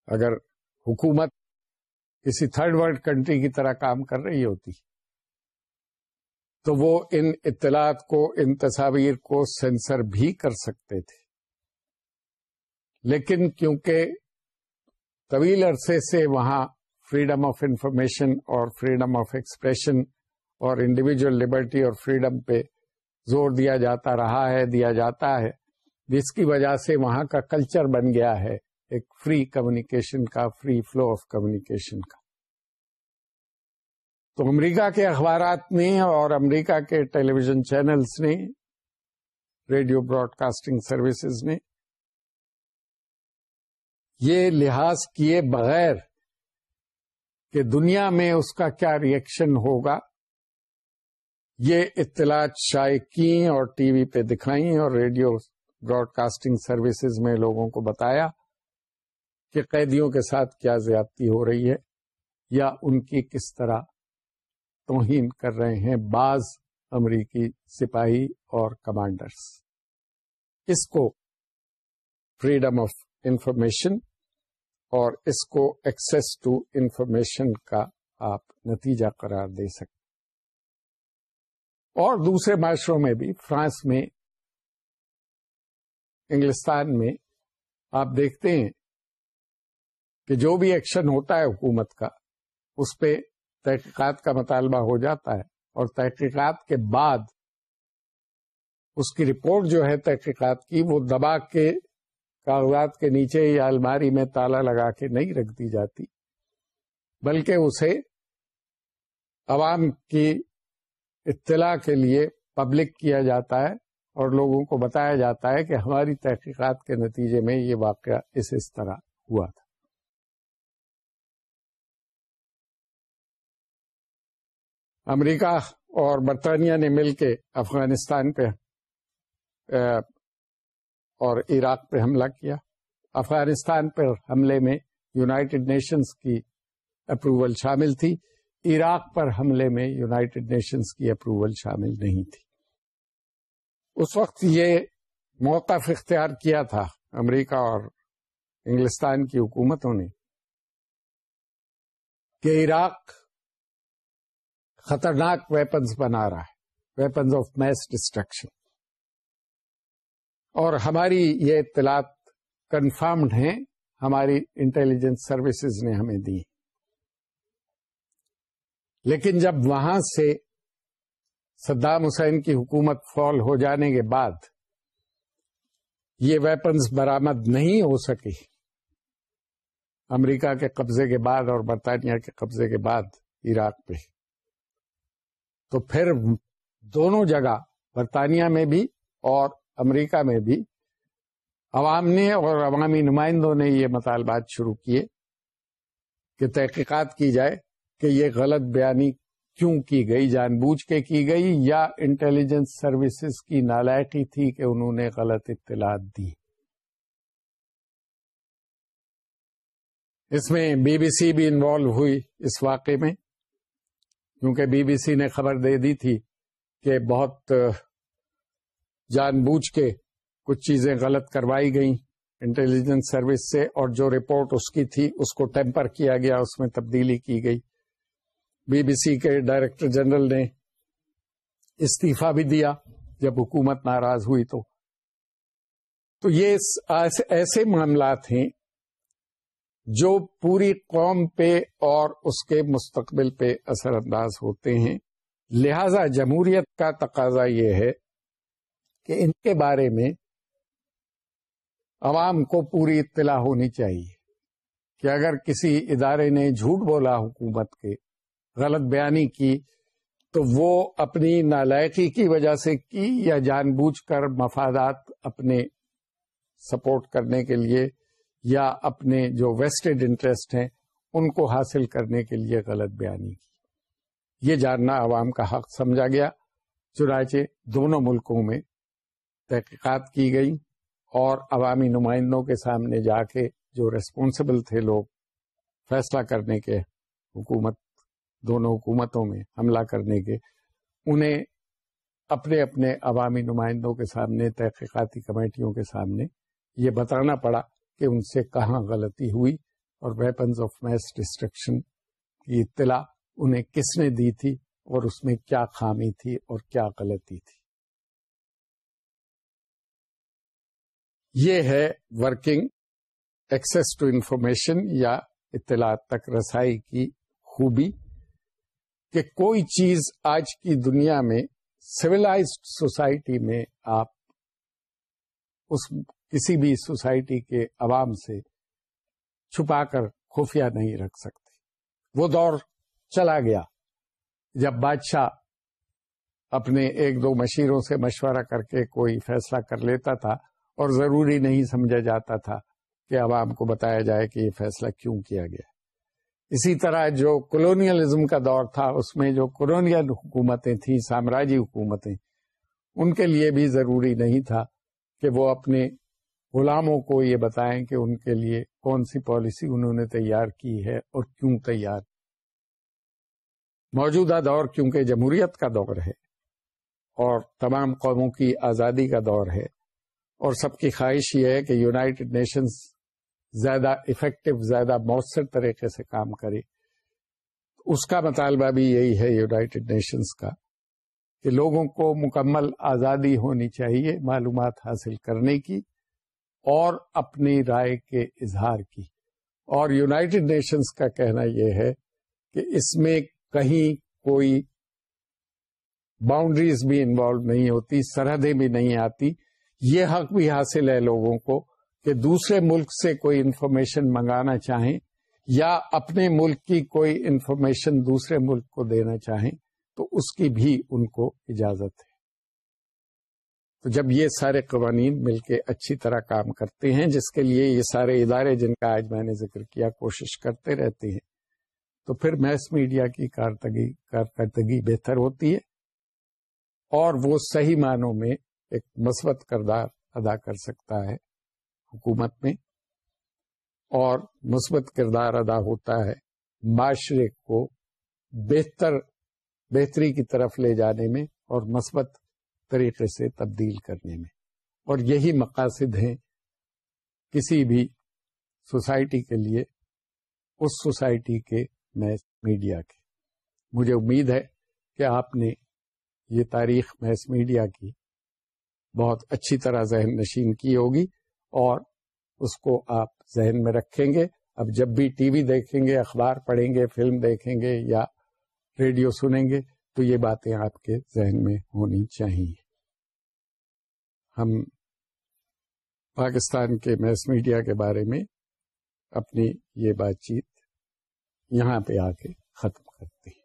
اگر حکومت کسی تھرڈ ورلڈ کنٹری کی طرح کام کر رہی ہوتی، تو وہ ان اطلاعات کو، ان تصاویر کو سینسر بھی کر سکتے تھے۔ لیکن کیونکہ طویل عرصے سے وہاں فریڈم آف انفارمیشن اور فریڈم آف ایکسپریشن اور انڈیویجل لبرٹی اور فریڈم پہ زور دیا جاتا رہا ہے، دیا جاتا ہے۔ جس کی وجہ سے وہاں کا کلچر بن گیا ہے، ایک فری کمیونیکیشن کا فری فلو آف کمیونیکیشن کا۔ تو امریکہ کے اخبارات نے اور امریکہ کے ٹیلی ویژن چینلز نے ریڈیو براڈ کاسٹنگ سروسز نے یہ لحاظ کیے بغیر کہ دنیا میں اس کا کیا ریئیکشن ہوگا۔ یہ اطلاعات شائع کی اور ٹی وی پہ دکھائیں اور ریڈیو براڈ کاسٹنگ سروسز میں لوگوں کو بتایا کہ قیدیوں کے ساتھ کیا زیادتی ہو رہی ہے یا ان کی کس طرح توہین کر رہے ہیں بعض امریکی سپاہی اور کمانڈرس اس کو فریڈم آف انفارمیشن اور اس کو ایکسس ٹو انفارمیشن کا آپ نتیجہ قرار دے سکتے اور دوسرے معاشروں میں بھی، فرانس میں، انگلستان میں، آپ دیکھتے ہیں کہ جو بھی ایکشن ہوتا ہے حکومت کا، اس پہ تحقیقات کا مطالبہ ہو جاتا ہے اور تحقیقات کے بعد اس کی رپورٹ جو ہے تحقیقات کی، وہ دبا کے کاغذات کے نیچے یا الماری میں تالا لگا کے نہیں رکھ دی جاتی، بلکہ اسے عوام کی اطلاع کے لیے پبلک کیا جاتا ہے اور لوگوں کو بتایا جاتا ہے کہ ہماری تحقیقات کے نتیجے میں یہ واقعہ اس اس طرح ہوا تھا۔ امریکہ اور برطانیہ نے مل کے افغانستان پہ اور عراق پہ حملہ کیا۔ افغانستان پر حملے میں یونائٹڈ نیشنز کی اپروول شامل تھی۔ عراق پر حملے میں یونائٹڈ نیشنز کی اپروول شامل نہیں تھی۔ اس وقت یہ موقف اختیار کیا تھا امریکہ اور انگلستان کی حکومتوں نے کہ عراق خطرناک ویپنز بنا رہا ہے ویپنز آف میس ڈسٹرکشن اور ہماری یہ اطلاعات کنفرمڈ ہیں، ہماری انٹیلیجنس سروسز نے ہمیں دی۔ لیکن جب وہاں سے صدام حسین کی حکومت فال ہو جانے کے بعد یہ ویپنز برامد نہیں ہو سکی، امریکہ کے قبضے کے بعد اور برطانیہ کے قبضے کے بعد عراق پہ تو پھر دونوں جگہ برطانیہ میں بھی اور امریکہ میں بھی عوام نے اور عوامی نمائندوں نے یہ مطالبات شروع کیے کہ تحقیقات کی جائے کہ یہ غلط بیانی کیوں کی گئی؟ جان بوجھ کے کی گئی یا انٹیلیجنس سروسز کی نالائقی تھی کہ انہوں نے غلط اطلاعات دی؟ اس میں بی بی سی بھی انوالو ہوئی اس واقعے میں، کیونکہ بی بی سی نے خبر دے دی تھی کہ بہت جان بوجھ کے کچھ چیزیں غلط کروائی گئیں۔ انٹیلیجنس سروس سے اور جو رپورٹ اس کی تھی اس کو ٹیمپر کیا گیا، اس میں تبدیلی کی گئی۔ بی بی سی کے ڈائریکٹر جنرل نے استعفی بھی دیا جب حکومت ناراض ہوئی تو۔ تو یہ ایسے معاملات ہیں جو پوری قوم پہ اور اس کے مستقبل پہ اثر انداز ہوتے ہیں۔ لہذا جمہوریت کا تقاضا یہ ہے کہ ان کے بارے میں عوام کو پوری اطلاع ہونی چاہیے کہ اگر کسی ادارے نے جھوٹ بولا حکومت کے غلط بیانی کی، تو وہ اپنی نالائقی کی وجہ سے کی یا جان بوجھ کر مفادات اپنے سپورٹ کرنے کے لیے یا اپنے جو ویسٹڈ انٹرسٹ ہیں ان کو حاصل کرنے کے لیے غلط بیانی کی۔ یہ جاننا عوام کا حق سمجھا گیا۔ چنانچہ دونوں ملکوں میں تحقیقات کی گئی اور عوامی نمائندوں کے سامنے جا کے جو ریسپونسبل تھے لوگ فیصلہ کرنے کے حکومت دونوں حکومتوں میں حملہ کرنے کے، انہیں اپنے اپنے عوامی نمائندوں کے سامنے، تحقیقاتی کمیٹیوں کے سامنے یہ بتانا پڑا کہ ان سے کہاں غلطی ہوئی اور ویپنز آف میس ڈسٹرکشن کی اطلاع انہیں کس نے دی تھی اور اس میں کیا خامی تھی اور کیا غلطی تھی۔ یہ ہے ورکنگ ایکسس ٹو انفارمیشن یا اطلاعات تک رسائی کی خوبی۔ کہ کوئی چیز آج کی دنیا میں سویلائزڈ سوسائٹی میں آپ اس کسی بھی سوسائٹی کے عوام سے چھپا کر خفیہ نہیں رکھ سکتے۔ وہ دور چلا گیا۔ جب بادشاہ اپنے ایک دو مشیروں سے مشورہ کر کے کوئی فیصلہ کر لیتا تھا اور ضروری نہیں سمجھا جاتا تھا کہ عوام کو بتایا جائے کہ یہ فیصلہ کیوں کیا گیا۔ اسی طرح جو کولونیلزم کا دور تھا، اس میں جو کولونیل حکومتیں تھیں، سامراجی حکومتیں، ان کے لیے بھی ضروری نہیں تھا کہ وہ اپنے غلاموں کو یہ بتائیں کہ ان کے لیے کون سی پالیسی انہوں نے تیار کی ہے اور کیوں تیار۔ موجودہ دور کیونکہ جمہوریت کا دور ہے اور تمام قوموں کی آزادی کا دور ہے اور سب کی خواہش یہ ہے کہ یونائٹڈ نیشنز زیادہ افیکٹو زیادہ مؤثر طریقے سے کام کرے۔ اس کا مطالبہ بھی یہی ہے یونائٹڈ نیشنز کا کہ لوگوں کو مکمل آزادی ہونی چاہیے معلومات حاصل کرنے کی اور اپنی رائے کے اظہار کی۔ اور یونائٹڈ نیشنز کا کہنا یہ ہے کہ اس میں کہیں کوئی باؤنڈریز بھی انوالو نہیں ہوتی، سرحدیں بھی نہیں آتی۔ یہ حق بھی حاصل ہے لوگوں کو کہ دوسرے ملک سے کوئی انفارمیشن منگانا چاہیں یا اپنے ملک کی کوئی انفارمیشن دوسرے ملک کو دینا چاہیں، تو اس کی بھی ان کو اجازت ہے۔ تو جب یہ سارے قوانین مل کے اچھی طرح کام کرتے ہیں، جس کے لیے یہ سارے ادارے جن کا آج میں نے ذکر کیا کوشش کرتے رہتے ہیں، تو پھر میس میڈیا کی کارکردگی کارکردگی بہتر ہوتی ہے اور وہ صحیح معنوں میں ایک مثبت کردار ادا کر سکتا ہے۔ حکومت میں اور مثبت کردار ادا ہوتا ہے معاشرے کو بہتر، بہتری کی طرف لے جانے میں اور مثبت طریقے سے تبدیل کرنے میں۔ اور یہی مقاصد ہیں کسی بھی سوسائٹی کے لیے، اس سوسائٹی کے میس میڈیا کے۔ مجھے امید ہے کہ آپ نے یہ تاریخ میس میڈیا کی بہت اچھی طرح ذہن نشین کی ہوگی۔ اور اس کو آپ ذہن میں رکھیں گے۔ اب جب بھی ٹی وی دیکھیں گے، اخبار پڑھیں گے، فلم دیکھیں گے یا ریڈیو سنیں گے، تو یہ باتیں آپ کے ذہن میں ہونی چاہیے۔ ہم پاکستان کے میس میڈیا کے بارے میں اپنی یہ بات چیت یہاں پہ آ کے ختم کرتے ہیں۔